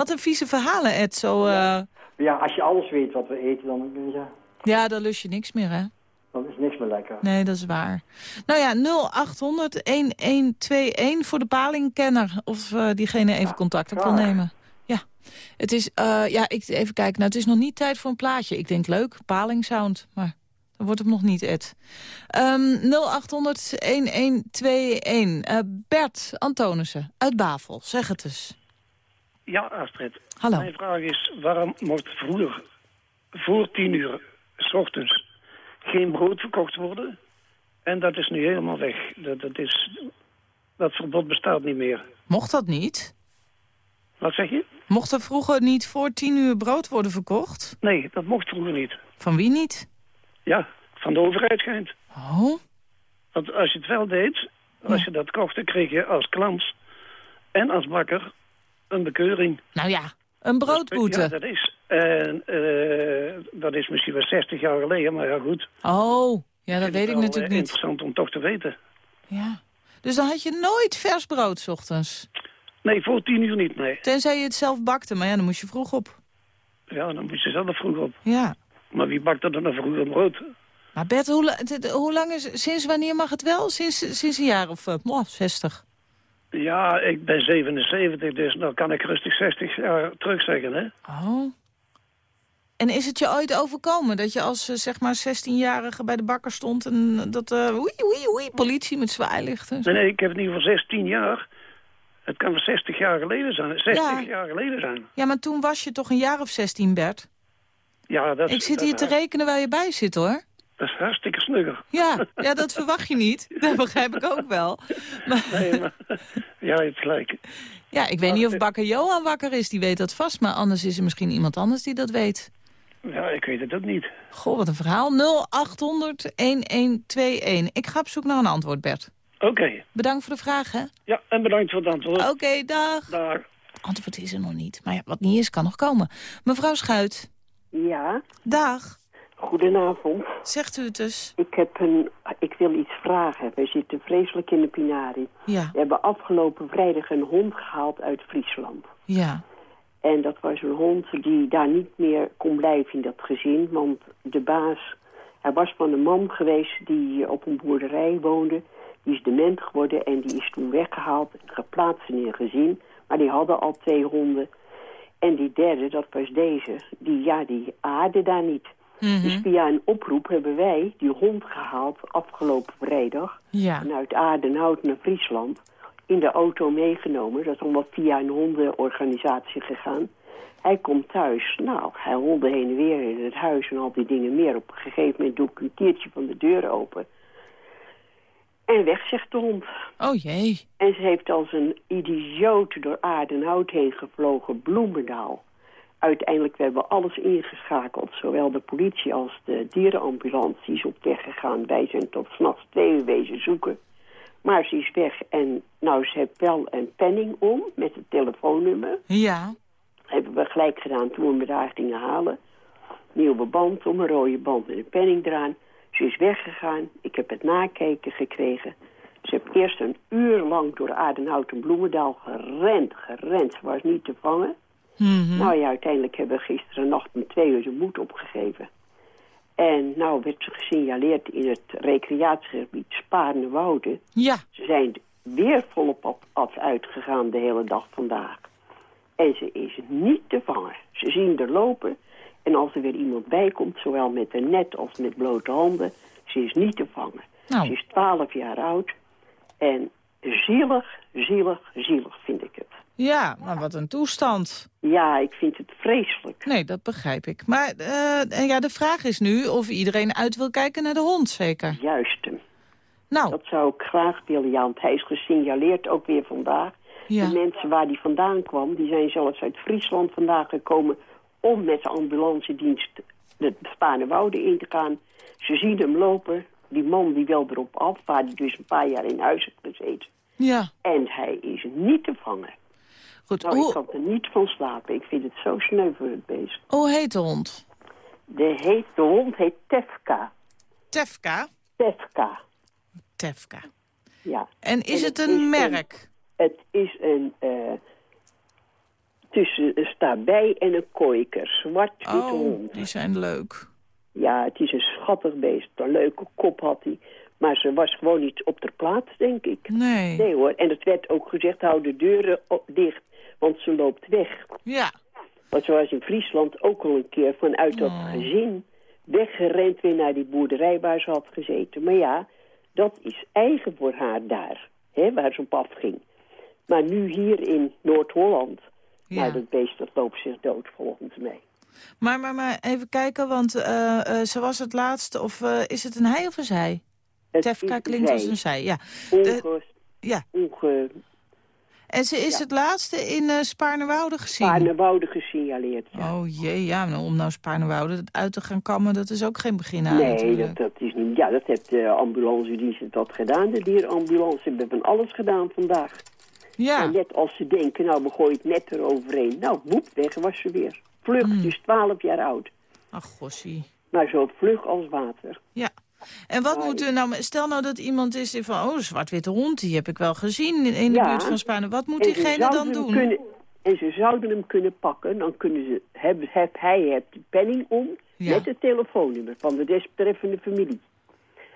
Wat een vieze verhalen, Ed. Zo, ja. ja, als je alles weet wat we eten, dan... Ja, ja dan lust je niks meer, hè? Dan is niks meer lekker. Nee, dat is waar. Nou ja, 0800-1121 voor de palingkenner. Of uh, diegene even ja, contact op wil nemen. Ja, het is, uh, ja, ik, even kijken. Nou, het is nog niet tijd voor een plaatje. Ik denk leuk, palingsound, maar... Dan wordt het nog niet, Ed. Um, 0800-1121. Uh, Bert Antonissen uit Bavel, zeg het eens. Ja, Astrid. Hallo. Mijn vraag is, waarom mocht vroeger voor tien uur s ochtends geen brood verkocht worden? En dat is nu helemaal weg. Dat, dat, is, dat verbod bestaat niet meer. Mocht dat niet? Wat zeg je? Mocht er vroeger niet voor tien uur brood worden verkocht? Nee, dat mocht vroeger niet. Van wie niet? Ja, van de overheid schijnt. Oh? Want als je het wel deed, als je dat kocht, dan kreeg je als klant en als bakker een bekeuring. Nou ja, een broodboete. Ja, dat is. En eh, dat is misschien wel 60 jaar geleden, maar ja goed. Oh, ja, dat weet ik natuurlijk eh, niet. interessant om toch te weten. Ja. Dus dan had je nooit vers brood 's ochtends? Nee, voor tien uur niet, nee. Tenzij je het zelf bakte, maar ja, dan moest je vroeg op. Ja, dan moet je zelf vroeg op. Ja. Maar wie bakt er dan een vroeg brood? Maar Bert, hoe, lang is, sinds wanneer mag het wel? Sinds, sinds een jaar of uh, 60? Ja, ik ben 77, dus nou kan ik rustig 60 jaar terug zeggen, hè? Oh. En is het je ooit overkomen dat je als eh, zeg maar 16-jarige bij de bakker stond... en dat eh oei, oei, oei, politie met zwaailichten? Nee, nee, ik heb het in ieder geval 16 jaar. Het kan wel 60 jaar geleden zijn. 60 Ja. jaar geleden zijn. Ja, maar toen was je toch een jaar of 16, Bert? Ja, dat, Ik zit dat- hier te rekenen waar je bij zit, hoor. Dat is hartstikke snugger. Ja, ja, dat verwacht je niet. Dat begrijp ik ook wel. Maar, Nee, maar, ja, je hebt gelijk. ja, ik weet niet of bakker Johan wakker is, die weet dat vast. Maar anders is er misschien iemand anders die dat weet. Ja, ik weet het ook niet. Goh, wat een verhaal. 0800-1121. Ik ga op zoek naar een antwoord, Bert. Oké. Bedankt voor de vraag, hè? Ja, en bedankt voor het antwoord. Oké, dag. Dag. Antwoord is er nog niet. Maar ja, wat niet is, kan nog komen. Mevrouw Schuit. Ja, Dag. Goedenavond. Zegt u het dus? Ik, heb een, ik wil iets vragen. We zitten vreselijk in de pinari. Ja. We hebben afgelopen vrijdag een hond gehaald uit Friesland. Ja. En dat was een hond die daar niet meer kon blijven in dat gezin. Want de baas, hij was van een man geweest die op een boerderij woonde. Die is dement geworden en die is toen weggehaald en geplaatst in een gezin. Maar die hadden al twee honden. En die derde, dat was deze, die, ja, die aarde daar niet. Dus via een oproep hebben wij die hond gehaald afgelopen vrijdag. Ja. Vanuit Aardenhout naar Friesland. In de auto meegenomen. Dat is allemaal via een hondenorganisatie gegaan. Hij komt thuis. Nou, hij holde heen en weer in het huis en al die dingen meer. Op een gegeven moment doe ik een keertje van de deur open. En weg zegt de hond. Oh jee. En ze heeft als een idioot door Aardenhout heen gevlogen Bloemendaal. Uiteindelijk we hebben alles ingeschakeld. Zowel de politie als de dierenambulance die is op weg gegaan. Wij zijn tot s'nachts twee uur wezen zoeken. Maar ze is weg en nou, ze heeft wel een penning om met het telefoonnummer. Ja. Hebben we gelijk gedaan toen we daar gingen halen. Nieuwe band om, een rode band met een penning eraan. Ze is weggegaan. Ik heb het nakijken gekregen. Ze heeft eerst een uur lang door Aardenhout en Bloemendaal gerend, gerend. Ze was niet te vangen. Nou ja, uiteindelijk hebben we gisteren nacht om twee uur de moed opgegeven. En nou werd ze gesignaleerd in het recreatiegebied Spaarne-Wouden. Ja. Ze zijn weer volop op pad uitgegaan de hele dag vandaag. En ze is niet te vangen. Ze zien er lopen. En als er weer iemand bij komt, zowel met een net als met blote handen, ze is niet te vangen. Nou. Ze is 12 jaar oud. En zielig, zielig, zielig vind ik het. Ja, maar wat een toestand. Ja, ik vind het vreselijk. Nee, dat begrijp ik. Maar eh, ja, de vraag is nu of iedereen uit wil kijken naar de hond, zeker? Juist. Nou. Dat zou ik graag willen, ja, want hij is gesignaleerd ook weer vandaag. Ja. De mensen waar die vandaan kwam, die zijn zelfs uit Friesland vandaag gekomen... om met de ambulancedienst de Spaanwouden in te gaan. Ze zien hem lopen. Die man die wil erop af, waar hij dus een paar jaar in huis heeft gezeten. Ja. En hij is niet te vangen. Goed, nou, hoe- ik kan er niet van slapen. Ik vind het zo sneu voor het beest. Hoe heet de hond? De, heet, de hond heet Tefka. Tefka? Tefka, Tefka. ja. En is En het een merk? het is een... eh tussen een stabij en een kooiker. Zwart-wit Oh, hond. die zijn leuk. Ja, het is een schattig beest. Een leuke kop had hij. Maar ze was gewoon niet op ter plaats, denk ik. Nee. Nee hoor. En het werd ook gezegd, hou de deuren dicht. Want ze loopt weg. Ja. Want ze was in Friesland ook al een keer vanuit dat Oh. gezin... weggerend weer naar die boerderij waar ze had gezeten. Maar ja, dat is eigen voor haar daar. Hè, waar ze op afging. Maar nu hier in Noord-Holland... Ja. Nou, dat beest dat loopt zich dood volgens mij. Maar, maar, maar even kijken, want eh, eh, ze was het laatste. Of eh, is het een hij of een zij? Het Tefka klinkt als een zij, ja. Onge... ja. Onge... En ze is Ja. het laatste in eh Spaarnewoude gezien? Spaarnewoude gesignaleerd. Oh jee, ja, nou, om nou Spaarnewoude uit te gaan kammen, dat is ook geen begin aan nee, dat, dat is niet... Ja, dat heeft de ambulance dienst dat gedaan. De dierenambulance hebben van alles gedaan vandaag. Ja. Maar net als ze denken, nou, we gooien het net eroverheen. Nou, boep, weg was ze weer. Vlug, Mm. dus 12 jaar oud. Ach, gossie. Maar zo vlug als water. Ja. En wat moet er nou... Stel nou dat iemand is die van... Oh, zwart-witte hond, die heb ik wel gezien in, in de Ja. buurt van Spanje. Wat moet diegene dan doen? Kunnen, en ze zouden hem kunnen pakken. Dan kunnen ze... Heb, heb, hij heeft de penning om Ja. met het telefoonnummer van de desbetreffende familie.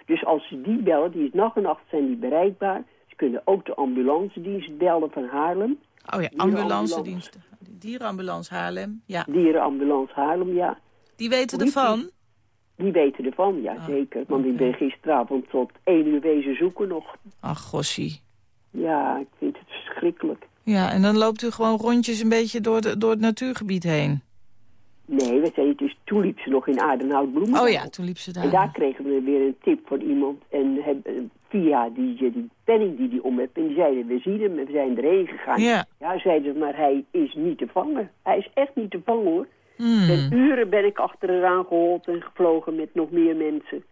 Dus als ze die bellen, die is nacht en nacht zijn die bereikbaar. Ze kunnen ook de ambulance dienst bellen van Haarlem. Oh ja, ambulance dienst. Dierenambulance Haarlem, ja. Dierenambulance Haarlem, ja. Die weten ervan? Die weten ervan, ja zeker. Want ik ben gisteravond tot één uur wezen zoeken nog. Ach, gossie. Ja, ik vind het verschrikkelijk. Ja, en dan loopt u gewoon rondjes een beetje door, de, door het natuurgebied heen. Nee, we zijn dus, toen liep ze nog in Aardenhout Bloemen. Oh ja, toen liep ze daar. En daar kregen we weer een tip van iemand. En hebben, via die, die penning die hij om heeft. En die zeiden, we zien hem en we zijn erheen gegaan. Ja. Ja, zeiden ze, maar hij is niet te vangen. Hij is echt niet te vangen hoor. Hmm. En uren ben ik achter eraan gehold en gevlogen met nog meer mensen.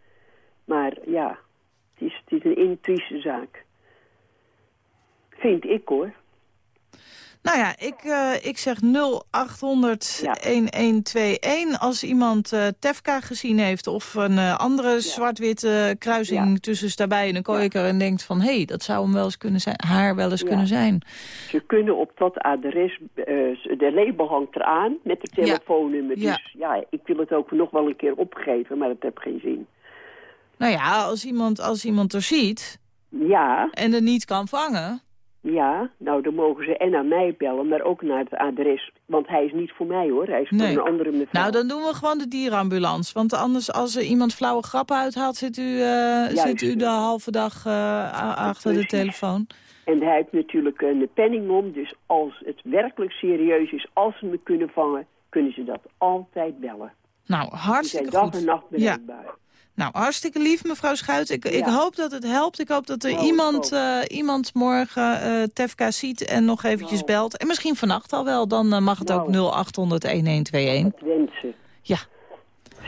Maar ja, het is, het is een intrieste zaak. Vind ik hoor. Nou ja, ik, eh, ik zeg 0800 1121 als iemand eh, Tefka gezien heeft... of een eh, andere zwart-witte kruising tussen daarbij en een kooiker... en denkt van, hé, hey, dat zou hem wel eens kunnen zijn, haar wel eens kunnen zijn. Ze kunnen op dat adres, de label hangt eraan met het telefoonnummer. Dus ja, ik wil het ook nog wel een keer opgeven, maar dat heeft geen zin. Nou ja, als iemand, als iemand er ziet Ja, en er niet kan vangen... ja, nou dan mogen ze en naar mij bellen, maar ook naar het adres. Want hij is niet voor mij hoor, hij is Nee. voor een andere mevrouw. Nou, dan doen we gewoon de dierenambulance. Want anders, als er iemand flauwe grappen uithaalt... zit u, eh, zit u de halve dag eh, achter de telefoon. En hij heeft natuurlijk een penning om, dus als het werkelijk serieus is, als ze me kunnen vangen, kunnen ze dat altijd bellen. Nou, hartstikke zijn dag goed. en nacht Ja. Nou, hartstikke lief, mevrouw Schuit. Ik, ik hoop dat het helpt. Ik hoop dat er Nou, ik iemand, eh, iemand morgen eh, Tefka ziet en nog eventjes Nou. belt. En misschien vannacht al wel. Dan eh, mag het ook 0800-1121. Wensen. Ja.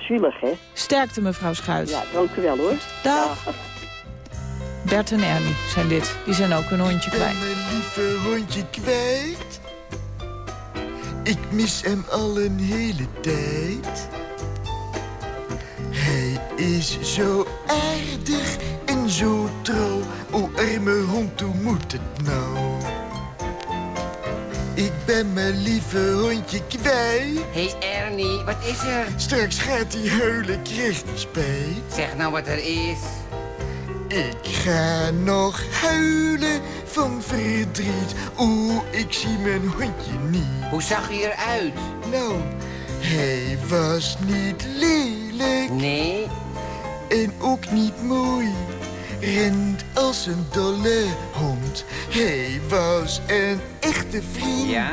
Zielig, hè? Sterkte, mevrouw Schuit. Ja, dank u wel, hoor. Dag. Bert en Ernie zijn dit. Die zijn ook een hondje kwijt. mijn lieve hondje kwijt. Ik mis hem al een hele tijd. Hij is zo aardig en zo trouw. O arme hond, hoe moet het nou? Ik ben mijn lieve hondje kwijt. Hé hey Ernie, wat is er? Straks gaat hij huilen, krijgt spijt. Zeg nou wat er is. Ik ga nog huilen van verdriet. Oeh, ik zie mijn hondje niet. Hoe zag hij eruit? Nou, hij was niet lelijk. Nee? En ook niet mooi. Rent als een dolle hond. Hij was een echte vriend. Ja?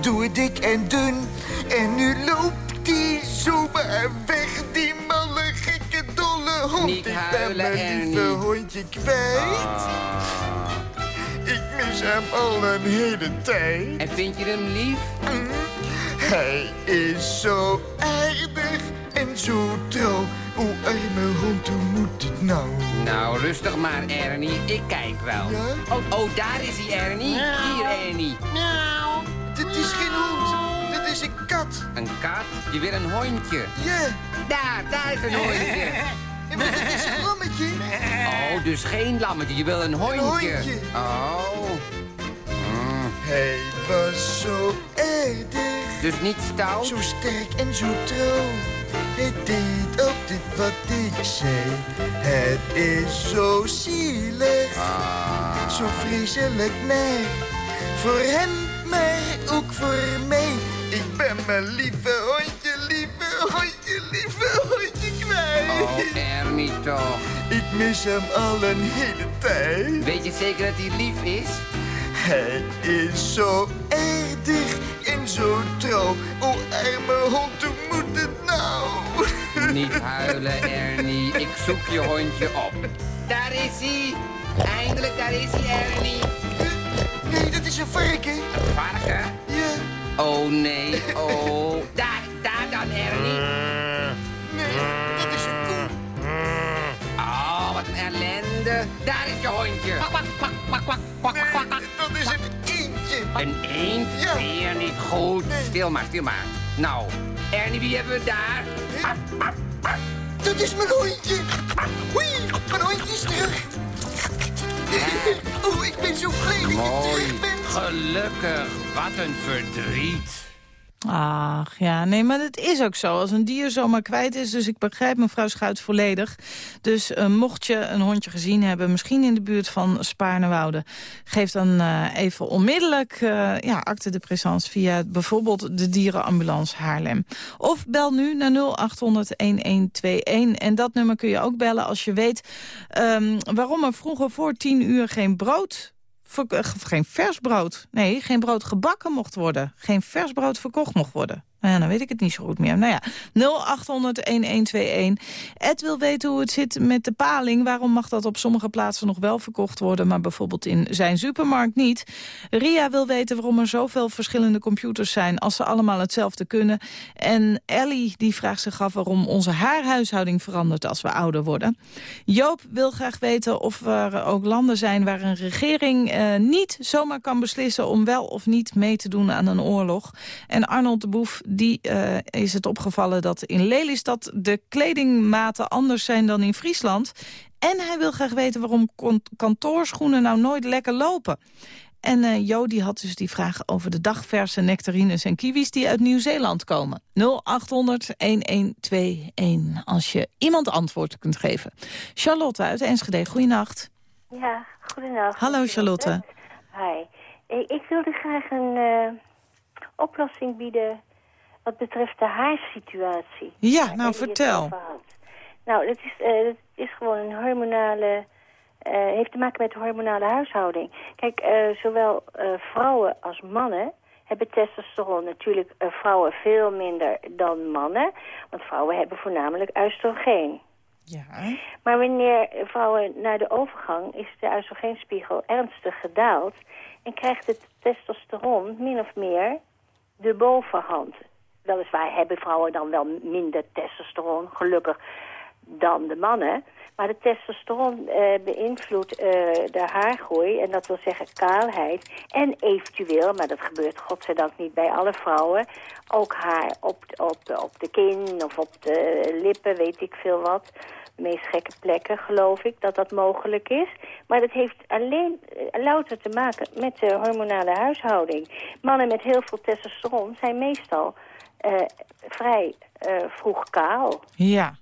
Doe dik en dun. En nu loopt hij zomaar weg. Die malle gekke dolle hond. Niet ik ben mijn lieve hondje kwijt. Ik mis hem al een hele tijd. En vind je hem lief? Hij is zo aardig zo trouw. O arme hond, hoe moet het nou? Nou, rustig maar, Ernie. Ik kijk wel. Ja? Oh, oh, daar is hij, Ernie. Hier, Ernie. Dit is geen hond, dit is een kat. Een kat? Je wil een hondje. Ja, Daar, daar is een hondje. maar dit is een lammetje. Oh, dus geen lammetje. Je wil een hondje. hondje. Oh. Mm, Hij was zo aardig, Dus niet stout? zo sterk en zo trouw. Hij deed altijd wat ik zei. Het is zo zielig, Ah. zo vreselijk naar. Voor hem, maar ook voor mij. Ik ben mijn lieve hondje, lieve hondje, lieve hondje kwijt. Oh, Ernie toch. Ik mis hem al een hele tijd. Weet je zeker dat hij lief is? Hij is zo aardig en zo trouw. O arme hond, hoe moet het nou? Niet huilen, Ernie. Ik zoek je hondje op. Daar is hij. Eindelijk, daar is hij, Ernie. Nee, dat is een varken. Een varken? Ja, Oh, nee. Oh. Daar, daar dan, Ernie. nee, dat is een koe. Oh, wat een ellende. Daar is je hondje. Kwak, kwak, kwak, kwak, kwak, kwak, kwak, een eend? Weer niet goed. Stil maar, stil maar. Nou, Ernie, wie hebben we daar? Dat is mijn hondje. Oei, mijn hondje is terug. Oh, ik ben zo blij dat je terug bent. Gelukkig. Wat een verdriet. Ach ja, nee, maar het is ook zo. Als een dier zomaar kwijt is, dus ik begrijp mevrouw Schuit volledig. Dus eh, mocht je een hondje gezien hebben, misschien in de buurt van Spaarnewoude... geef dan eh, even onmiddellijk eh, ja, acte de présence via bijvoorbeeld de dierenambulance Haarlem. Of bel nu naar 0800-1121. En dat nummer kun je ook bellen als je weet ehm, waarom er vroeger voor 10 uur geen brood geen vers brood. Nee, geen brood gebakken mocht worden. Geen vers brood verkocht mocht worden. Nou ja, dan weet ik het niet zo goed meer. Nou ja, 0800-1121. Ed wil weten hoe het zit met de paling. Waarom mag dat op sommige plaatsen nog wel verkocht worden... maar bijvoorbeeld in zijn supermarkt niet? Ria wil weten waarom er zoveel verschillende computers zijn... als ze allemaal hetzelfde kunnen. En Ellie die vraagt zich af waarom onze haarhuishouding verandert... als we ouder worden. Joop wil graag weten of er ook landen zijn... waar een regering eh, niet zomaar kan beslissen... om wel of niet mee te doen aan een oorlog. En Arnold de Boef die eh, is het opgevallen dat in Lelystad de kledingmaten anders zijn dan in Friesland. En hij wil graag weten waarom kantoorschoenen nou nooit lekker lopen. En eh Jo die had dus die vraag over de dagverse nectarines en kiwis die uit Nieuw-Zeeland komen. 0800-1121 als je iemand antwoord kunt geven. Charlotte uit Enschede, goeienacht. Ja, goedendag. Hallo Charlotte. Hi. Ik, ik wilde graag een eh, oplossing bieden wat betreft de haarsituatie. Ja, nou vertel. Nou, het is, eh, het is gewoon een hormonale... eh, heeft te maken met de hormonale huishouding. Kijk, eh, zowel vrouwen als mannen hebben testosteron. Natuurlijk vrouwen veel minder dan mannen. Want vrouwen hebben voornamelijk oestrogeen. Ja. Maar wanneer vrouwen naar de overgang is de oestrogeenspiegel ernstig gedaald en krijgt het testosteron min of meer de bovenhand. Weliswaar hebben vrouwen dan wel minder testosteron, gelukkig, dan de mannen. Maar de testosteron eh, beïnvloedt eh, de haargroei, en dat wil zeggen kaalheid. En eventueel, maar dat gebeurt godzijdank niet bij alle vrouwen... ook haar op, op, op de kin of op de lippen, weet ik veel wat. De meest gekke plekken, geloof ik, dat dat mogelijk is. Maar dat heeft alleen eh, louter te maken met de hormonale huishouding. Mannen met heel veel testosteron zijn meestal vrij eh, vroeg kaal. Ja.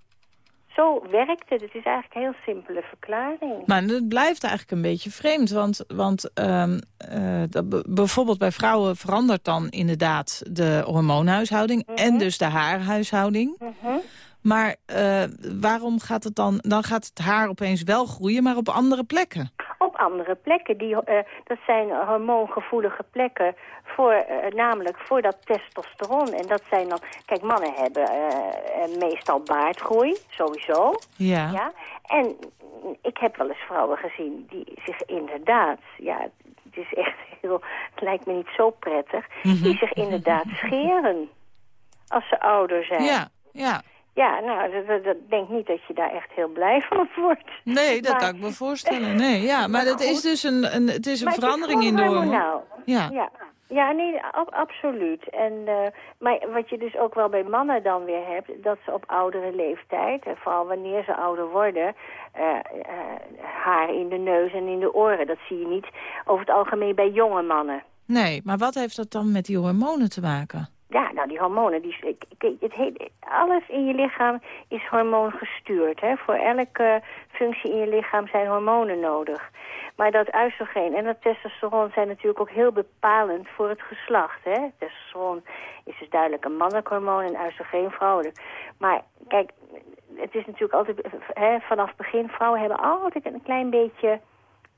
Zo werkt het. Het is eigenlijk een heel simpele verklaring. Maar het blijft eigenlijk een beetje vreemd. Want, want ehm, eh, dat bijvoorbeeld bij vrouwen verandert dan inderdaad de hormoonhuishouding... en dus de haarhuishouding. Mhm. Maar eh, waarom gaat het dan... Dan gaat het haar opeens wel groeien, maar op andere plekken. Op andere plekken. Die, eh, dat zijn hormoongevoelige plekken, voor, eh, namelijk voor dat testosteron. En dat zijn dan... Kijk, mannen hebben eh, meestal baardgroei, sowieso. Ja. Ja? En ik heb wel eens vrouwen gezien die zich inderdaad... Ja, het is echt heel... Het lijkt me niet zo prettig. Mhm. Die zich inderdaad scheren. Als ze ouder zijn. Ja, ja. Ja, nou, dat, denk niet dat je daar echt heel blij van wordt. Nee, dat Maar- kan ik me voorstellen. Nee, ja, maar dat is dus een, een, het is een Maar het is verandering in de hormoon. hormonaal. Ja. Ja, ja nee, ab- absoluut. En, eh, maar wat je dus ook wel bij mannen dan weer hebt... dat ze op oudere leeftijd, en vooral wanneer ze ouder worden... eh, eh, haar in de neus en in de oren. Dat zie je niet over het algemeen bij jonge mannen. Nee, maar wat heeft dat dan met die hormonen te maken? Nou die hormonen, die, het alles in je lichaam is hormoongestuurd. Hè? Voor elke functie in je lichaam zijn hormonen nodig. Maar dat oestrogeen en dat testosteron zijn natuurlijk ook heel bepalend voor het geslacht. Hè? Testosteron is dus duidelijk een mannelijk hormoon en oestrogeen vrouwelijk. Maar kijk, het is natuurlijk altijd, hè, vanaf begin, vrouwen hebben altijd een klein beetje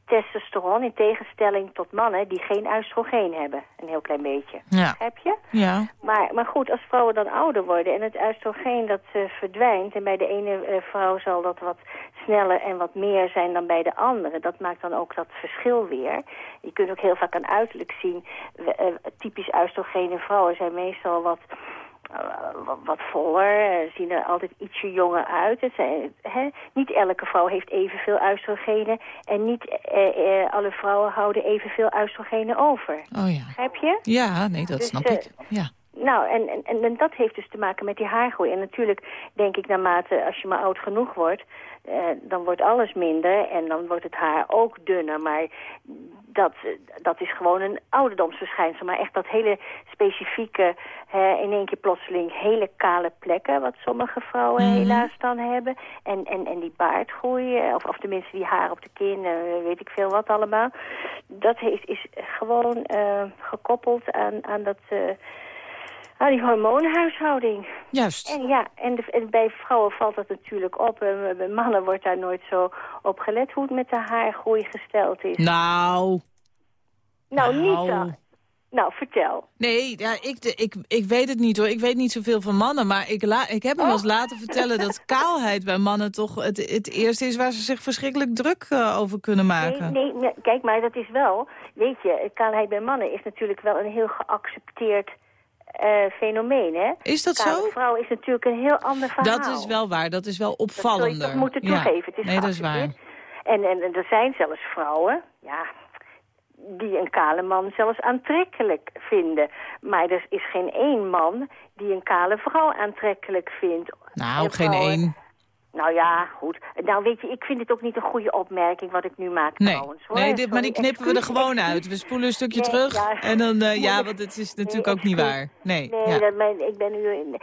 testosteron... in tegenstelling tot mannen die geen oestrogeen hebben. Een heel klein beetje. Ja. Begrijp je? Ja. Maar, maar goed, als vrouwen dan ouder worden en het oestrogeen dat eh, verdwijnt... en bij de ene eh, vrouw zal dat wat sneller en wat meer zijn dan bij de andere... dat maakt dan ook dat verschil weer. Je kunt ook heel vaak aan uiterlijk zien... we- eh, typisch oestrogene vrouwen zijn meestal wat wat, wat voller, eh, zien er altijd ietsje jonger uit. Het zijn, hè, niet elke vrouw heeft evenveel oestrogenen en niet eh, eh, alle vrouwen houden evenveel oestrogenen over. Oh ja. Begrijp je? Ja, nee, dat Dus, snap eh, ik. Ja. Nou, en, en, en, en dat heeft dus te maken met die haargroei. En natuurlijk denk ik naarmate als je maar oud genoeg wordt, eh, dan wordt alles minder en dan wordt het haar ook dunner. Maar dat, dat is gewoon een ouderdomsverschijnsel. Maar echt dat hele specifieke, hè, in één keer plotseling hele kale plekken, wat sommige vrouwen Mhm. helaas dan hebben. En, en, en die baardgroei, eh, of, of tenminste die haar op de kin, eh, weet ik veel wat allemaal. Dat is, is gewoon gekoppeld aan, aan dat... Ah, die hormoonhuishouding. Juist. En ja, en, de- en bij vrouwen valt dat natuurlijk op. En bij mannen wordt daar nooit zo op gelet hoe het met de haargroei gesteld is. Nou, nou, nou. niet zo. Nou, vertel. nee, ja, ik, ik, ik weet het niet hoor. Ik weet niet zoveel van mannen, maar ik, la, ik heb me wel eens laten vertellen dat kaalheid bij mannen toch het, het eerste is waar ze zich verschrikkelijk druk eh, over kunnen maken. Nee, nee, nee, kijk, maar dat is wel... Weet je, kaalheid bij mannen is natuurlijk wel een heel geaccepteerd eh, fenomeen, hè? Is dat Kale zo? vrouw is natuurlijk een heel ander verhaal. Dat is wel waar, dat is wel Dat zul opvallender. je toch moeten Ja. toegeven. Het is nee, dat is waar. En, en, en er zijn zelfs vrouwen, ja, die een kale man zelfs aantrekkelijk vinden. Maar er is geen één man die een kale vrouw aantrekkelijk vindt. Nou, En geen één. Nou ja, goed. Nou weet je, ik vind het ook niet een goede opmerking wat ik nu maak Nee, trouwens. Hoor. nee dit, maar die knippen we er gewoon uit. We spoelen een stukje Nee, terug ja. en dan... eh, ja, want het is Nee, natuurlijk ook niet waar. Nee, Nee, ja. dat mijn, ik ben nu,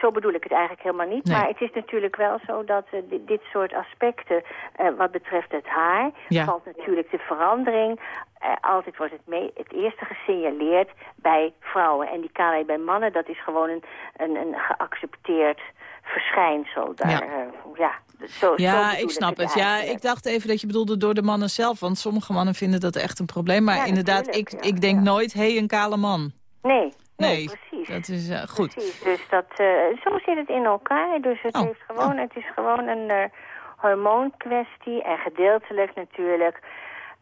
zo bedoel ik het eigenlijk helemaal niet. Maar het is natuurlijk wel zo dat eh, dit, dit soort aspecten, eh, wat betreft het haar, Ja. valt natuurlijk de verandering. altijd wordt het, mee, het eerste gesignaleerd bij vrouwen. En die kaalheid bij mannen, dat is gewoon een, een, een geaccepteerd verschijnsel. Daar, Ja. ja. ja, zo, zo Ja, ik snap het. Ja, eigenlijk. ik dacht even dat je bedoelde door de mannen zelf. Want sommige mannen vinden dat echt een probleem. Maar Ja, inderdaad, ik, ja, ik denk nooit, hé, hey, een kale man. Nee, nee, Nee, precies. dat is eh, goed. Precies, dus dat, eh, zo zit het in elkaar. Dus het, Oh, heeft gewoon, het is gewoon een eh, hormoonkwestie. En gedeeltelijk natuurlijk,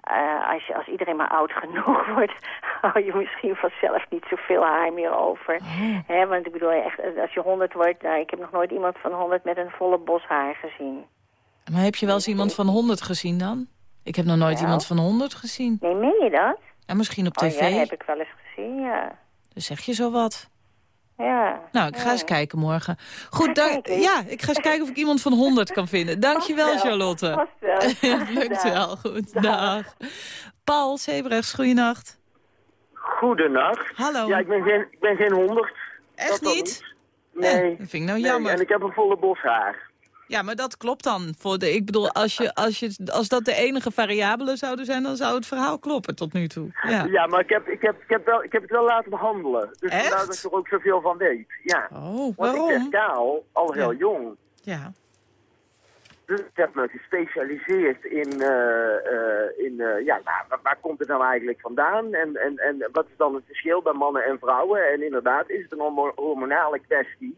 eh, als, je, als iedereen maar oud genoeg wordt... hou je misschien vanzelf niet zoveel haar meer over. Oh. Hè, want ik bedoel, echt, als je 100 wordt... Nou, ik heb nog nooit iemand van 100 met een volle bos haar gezien. Maar heb je wel eens iemand van 100 gezien dan? Ik heb nog nooit iemand van 100 gezien. Nee, meen je dat? En misschien op Oh tv. ja, heb ik wel eens gezien, ja. Dus zeg je zo wat. Ja. Nou, ik ga eens kijken morgen. Goed, dank, ja, ik ga eens kijken of ik iemand van 100 kan vinden. Dankjewel, wel, Charlotte. wel. Het lukt Dag. wel. Goed, dag. Paul Sebrechts, goeienacht. Goedenacht. Hallo. Ja, ik ben geen, ik ben geen honderd. Echt Dat niet? Nee. Eh, dat vind ik nou Nee, jammer. en ik heb een volle bos haar. Ja, maar dat klopt dan. Voor de, ik bedoel, als, je, als, je, als dat de enige variabelen zouden zijn... dan zou het verhaal kloppen tot nu toe. Ja. Ja, maar ik heb, ik, heb, ik, heb wel, ik heb het wel laten behandelen. Dus Echt? vandaar dat ik er ook zoveel van weet. Ja. Oh, Want ik waarom? werd kaal al heel Ja. jong. Ja. Dus ik heb me gespecialiseerd in, eh, eh, in eh, ja, waar, waar komt het nou eigenlijk vandaan? En, en, en wat is dan het verschil bij mannen en vrouwen? En inderdaad, is het een hormo- hormonale kwestie?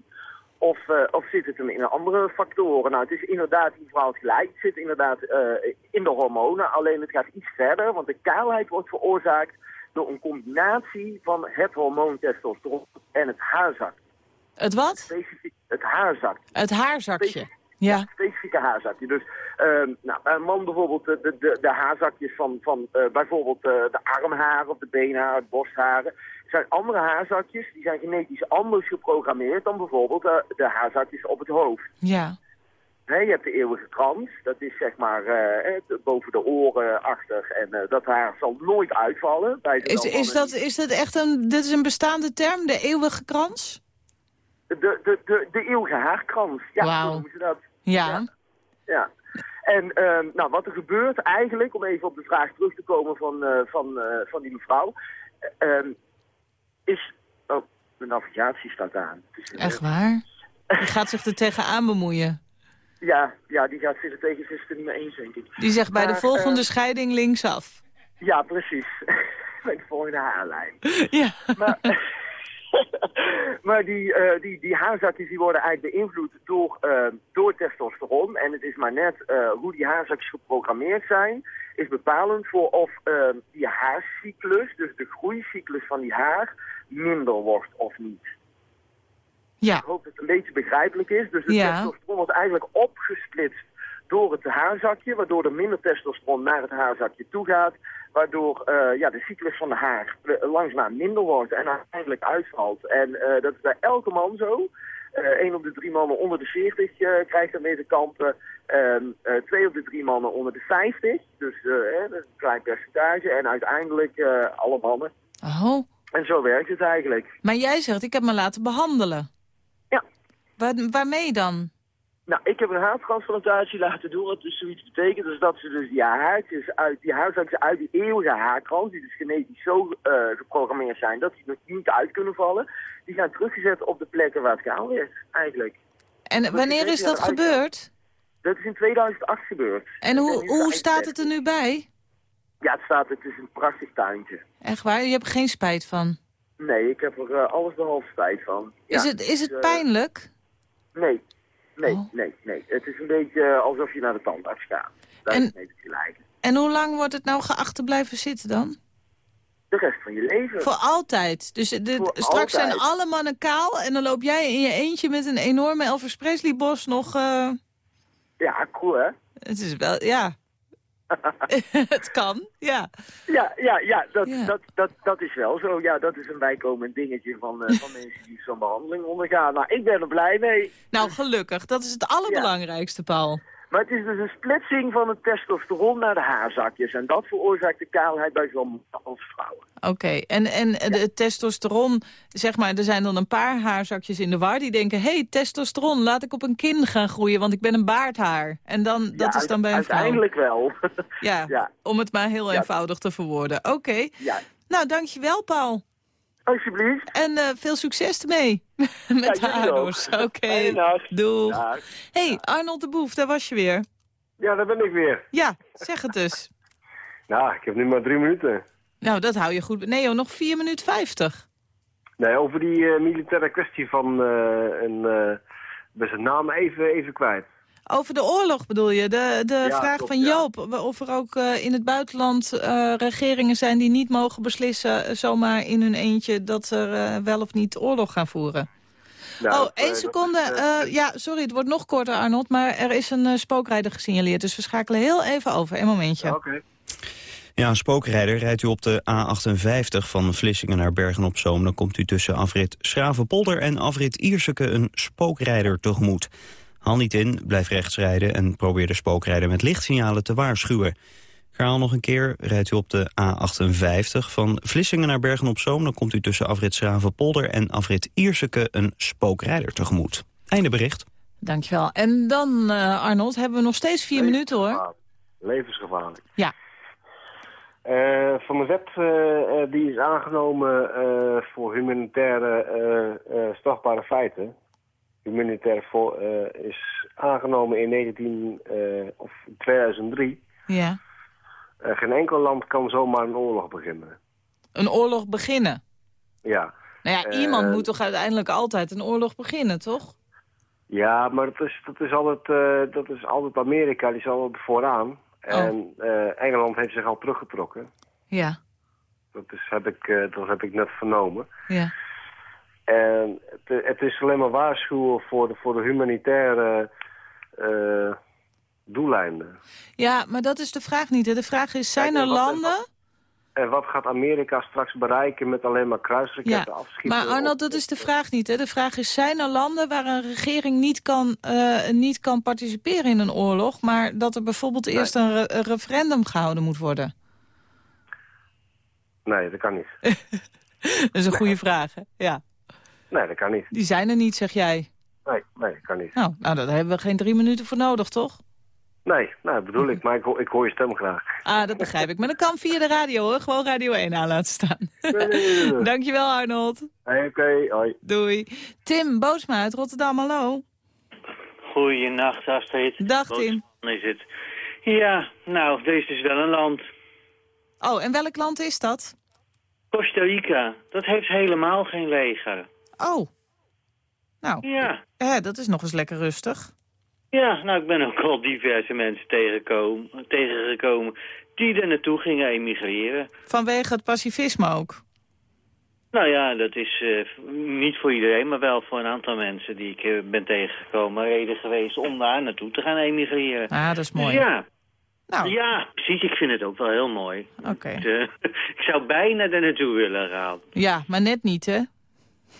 Of, eh, of zit het hem in andere factoren? Nou, het is inderdaad, die vrouw gelijk, het zit inderdaad eh, in de hormonen. Alleen het gaat iets verder, want de kaalheid wordt veroorzaakt door een combinatie van het hormoon testosteron en het haarzakje. Het wat? Specifiek het haarzakje Het haarzakje. Ja. specifieke haarzakje. Dus ehm, nou, bij een man bijvoorbeeld de, de, de, de haarzakjes van, van eh, bijvoorbeeld eh, de armharen of de beenharen, borstharen. zijn andere haarzakjes, die zijn genetisch anders geprogrammeerd dan bijvoorbeeld eh, de haarzakjes op het hoofd. Ja. Hè, je hebt de eeuwige krans, dat is zeg maar eh, eh, boven de oren achter en eh, dat haar zal nooit uitvallen. Bij Is, zowel is, mannen dat, is dat echt een, dit is een bestaande term, de eeuwige krans? De, de, de, de eeuwige haarkrans, ja, zo noemen ze dat. Ja. Ja. En ehm, nou, wat er gebeurt eigenlijk, om even op de vraag terug te komen van, eh, van, eh, van die mevrouw, eh, ehm, is... Oh, de navigatie staat aan. Eh, Echt waar? Die gaat zich er tegenaan bemoeien. Ja, ja, die gaat zitten tegen, ze is het er niet mee eens, denk ik. Die zegt bij de volgende eh, scheiding linksaf. Ja, precies. Bij de volgende haarlijn. Ja. Maar, maar die, eh, die, die haarzakjes die worden eigenlijk beïnvloed door, eh, door testosteron. En het is maar net eh, hoe die haarzakjes geprogrammeerd zijn, is bepalend voor of die haarcyclus, dus de groeicyclus van die haar, minder wordt of niet. Ja. Ik hoop dat het een beetje begrijpelijk is. Dus Ja. testosteron wordt eigenlijk opgesplitst door het haarzakje, waardoor er minder testosteron naar het haarzakje toe gaat. Waardoor eh, ja, de cyclus van de haar eh, langzaam minder wordt en uiteindelijk uitvalt. En eh, dat is bij elke man zo. Eén op de drie mannen onder de 40 eh, krijgt ermee te kampen. Ehm, eh, twee op de drie mannen onder de 50. Dus eh, hè, dat is een klein percentage. En uiteindelijk alle mannen. Oh, En zo werkt het eigenlijk. maar jij zegt, ik heb me laten behandelen. Ja. Waar, waarmee dan? Nou, ik heb een haartransplantatie laten doen. Wat dus zoiets betekent, is dat ze dus die haartjes uit die haarzakjes uit die eeuwige haarkrans, die dus genetisch zo eh, geprogrammeerd zijn dat die nog niet uit kunnen vallen, die gaan teruggezet op de plekken waar het kaal werd, eigenlijk. En Dat wanneer is is dat gebeurd? Dat is in 2008 gebeurd. En hoe, hoe staat het er nu bij? Ja, het staat, het is een prachtig tuintje. Echt waar? Je hebt er geen spijt van. Nee, ik heb er eh, alles behalve spijt van. Is het, is het eh, pijnlijk? Nee, nee, Oh. nee, nee. Het is een beetje alsof je naar de tandarts gaat. Daar En- is vergelijken. En hoe lang wordt het nou geacht te blijven zitten dan? De rest van je leven. Voor altijd. Dus de, Voor straks zijn alle mannen kaal en dan loop jij in je eentje met een enorme Elvis Presley bos nog... eh, Ja, cool hè? Het is wel, ja. het kan, ja. Ja, ja, ja, dat, Ja. Dat, dat, dat is wel zo. Ja, dat is een bijkomend dingetje van, eh, van mensen die zo'n behandeling ondergaan. Nou, ik ben er blij mee. Nou, gelukkig. Dat is het allerbelangrijkste, Paul. Maar het is dus een splitsing van het testosteron naar de haarzakjes. En dat veroorzaakt de kaalheid bij zowel mannen als vrouwen. Oké, en, en de testosteron, zeg maar, er zijn dan een paar haarzakjes in de war... die denken, hé, hey, testosteron, laat ik op een kin gaan groeien... want ik ben een baardhaar. En dan, dat is dan bij een vrouw. Uiteindelijk wel. Ja, Ja. om het maar heel eenvoudig te verwoorden. Oké. Ja. Nou, dankjewel, Paul. Alsjeblieft. En eh, veel succes ermee met Ja. Oké, nacht. doeg. Dag. hey, Arnold de Boef, daar was je weer. Ja, daar ben ik weer. Ja, zeg het eens. Nou, ik heb nu maar drie minuten. Nou, dat hou je goed. Nee joh, nog 4 minuten 50. Nee, over die eh, militaire kwestie van eh een... ben zijn naam even, even kwijt. Over de oorlog bedoel je? De, de Ja, vraag van ja. Joop. Of er ook eh, in het buitenland eh, regeringen zijn die niet mogen beslissen... eh, zomaar in hun eentje dat ze eh, wel of niet oorlog gaan voeren. Nou, oh, één seconde. ja, sorry, het wordt nog korter, Arnold. Maar er is een spookrijder gesignaleerd. Dus we schakelen heel even over. Een momentje. Oké. Ja, een spookrijder rijdt u op de A58 van Vlissingen naar Bergen-op-Zoom. Dan komt u tussen afrit Schravenpolder en afrit Ierseke een spookrijder tegemoet. Haal niet in, blijf rechts rijden en probeer de spookrijder met lichtsignalen te waarschuwen. Ik herhaal nog een keer, rijdt u op de A58 van Vlissingen naar Bergen-op-Zoom. Dan komt u tussen afrit Schravenpolder en afrit Ierseke een spookrijder tegemoet. Einde bericht. Dankjewel. En dan, eh, Arnold, hebben we nog steeds vier minuten, hoor. Levensgevaarlijk. Ja. Eh, van de wet eh, eh, die is aangenomen eh, voor humanitaire eh, eh, strafbare feiten. Humanitair voor, eh, is aangenomen in 19, eh, of 2003. Ja. Eh, geen enkel land kan zomaar een oorlog beginnen. Een oorlog beginnen. Ja. Nou ja, iemand moet toch uiteindelijk altijd een oorlog beginnen, toch? Ja, maar dat is, dat is, altijd, dat is altijd Amerika, die is altijd vooraan. En eh, Engeland heeft zich al teruggetrokken. Ja, Dat, is, heb, ik, dat heb ik net vernomen. ja. En het, het is alleen maar waarschuwen voor de, voor de humanitaire eh, doeleinden. Ja, maar dat is de vraag niet. Hè. De vraag is, zijn er wat- landen... En wat gaat Amerika straks bereiken met alleen maar kruisraketten Ja, afschieten? maar Arnold, dat is de vraag niet. Hè. De vraag is, zijn er landen waar een regering niet kan, eh, niet kan participeren in een oorlog... maar dat er bijvoorbeeld eerst een, re- een referendum gehouden moet worden? Nee, dat kan niet. Dat is een goede vraag, hè? Ja. Nee, dat kan niet. Die zijn er niet, zeg jij. Nee, nee, dat kan niet. Nou, nou, daar hebben we geen drie minuten voor nodig, toch? Nee, nou, dat bedoel ik. Maar ik, hoor- ik hoor je stem graag. Ah, dat begrijp ik. Maar dat kan via de radio, hoor. Gewoon Radio 1 aan laten staan. nee, nee, nee. Dankjewel, Arnold. Hey, Oké, hoi. Doei. Tim Boosma uit Rotterdam, hallo. Goeienacht, Astrid. Dag, Tim. Is het. Ja, nou, deze is wel een land. Oh, en welk land is dat? Costa Rica, dat heeft helemaal geen leger. Oh. Nou, Ja. hè, dat is nog eens lekker rustig. Ja, nou, ik ben ook al diverse mensen tegengekomen, tegengekomen die er naartoe gingen emigreren. Vanwege het pacifisme ook. Nou ja, dat is eh, niet voor iedereen, maar wel voor een aantal mensen die ik eh, ben tegengekomen. Reden geweest om daar naartoe te gaan emigreren. Ah, dat is Dus mooi. ja. Nou. Ja, precies. Ik vind het ook wel heel mooi. Oké. Dus, eh, ik zou bijna er naartoe willen gaan. Ja, maar net niet, hè?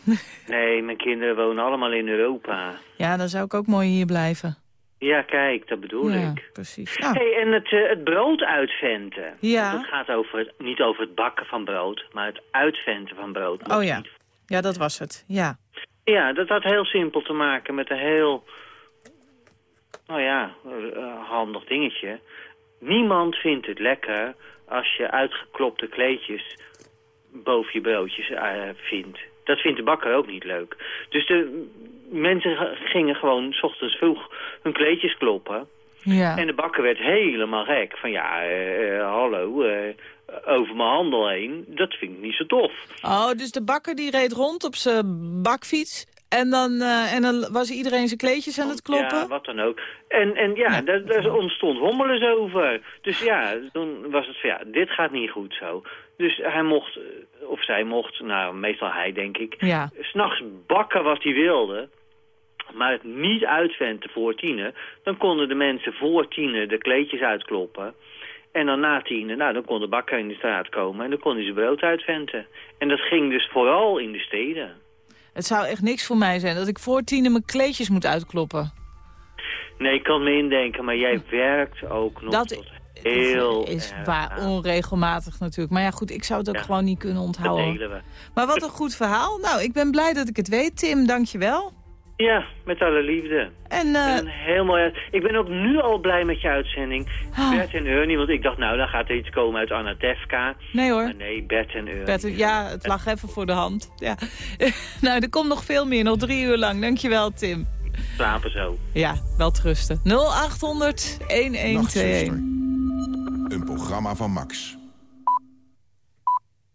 Nee, mijn kinderen wonen allemaal in Europa. Ja, dan zou ik ook mooi hier blijven. Ja, kijk, dat bedoel Ja, ik. precies. Hey, en het, eh, het brood uitventen. Ja. Want Het gaat over het, niet over het bakken van brood, maar het uitventen van brood. Oh ja. Ja, dat was het. Ja. Ja, dat had heel simpel te maken met een heel, nou ja, eh, handig dingetje. Niemand vindt het lekker als je uitgeklopte kleedjes boven je broodjes eh, vindt. Dat vindt de bakker ook niet leuk. Dus de mensen gingen gewoon s ochtends vroeg hun kleedjes kloppen. Ja. En de bakker werd helemaal gek. Van ja, eh, eh, hallo, eh, over mijn handel heen, dat vind ik niet zo tof. Oh, dus de bakker die reed rond op zijn bakfiets... En dan, en dan was iedereen zijn kleedjes aan het kloppen? Ja, wat dan ook. En, en ja, daar, daar ontstond hommeles over. Dus ja, toen was het van ja, dit gaat niet goed zo. Dus hij mocht, eh, of zij mocht, nou meestal hij denk ik, Ja. s'nachts bakken wat hij wilde. Maar het niet uitventen voor tienen. Dan konden de mensen voor tienen de kleedjes uitkloppen. En dan na tienen, nou dan kon de bakker in de straat komen en dan kon hij zijn brood uitventen. En dat ging dus vooral in de steden. Het zou echt niks voor mij zijn dat ik voor tienen mijn kleedjes moet uitkloppen. Nee, ik kan me indenken, maar jij werkt ook nog Dat tot heel is waar onregelmatig natuurlijk. Maar ja, goed, ik zou het ook Ja. gewoon niet kunnen Dat onthouden. we. Maar wat een goed verhaal. Nou, ik ben blij dat ik het weet, Tim. Dank je wel. Ja, met alle liefde. En, eh, een heel mooi Ik ben ook nu al blij met je uitzending. Ah. Bert en Ernie, want ik dacht, nou, dan gaat er iets komen uit Anatevka. Nee hoor. Maar nee, Bert en Ernie. Bert, ja, het lag even voor de hand. Ja. nou, er komt nog veel meer. Nog drie uur lang. Dankjewel, Tim. Slapen zo. Ja, wel trusten. 0800 1121. Een programma van Max.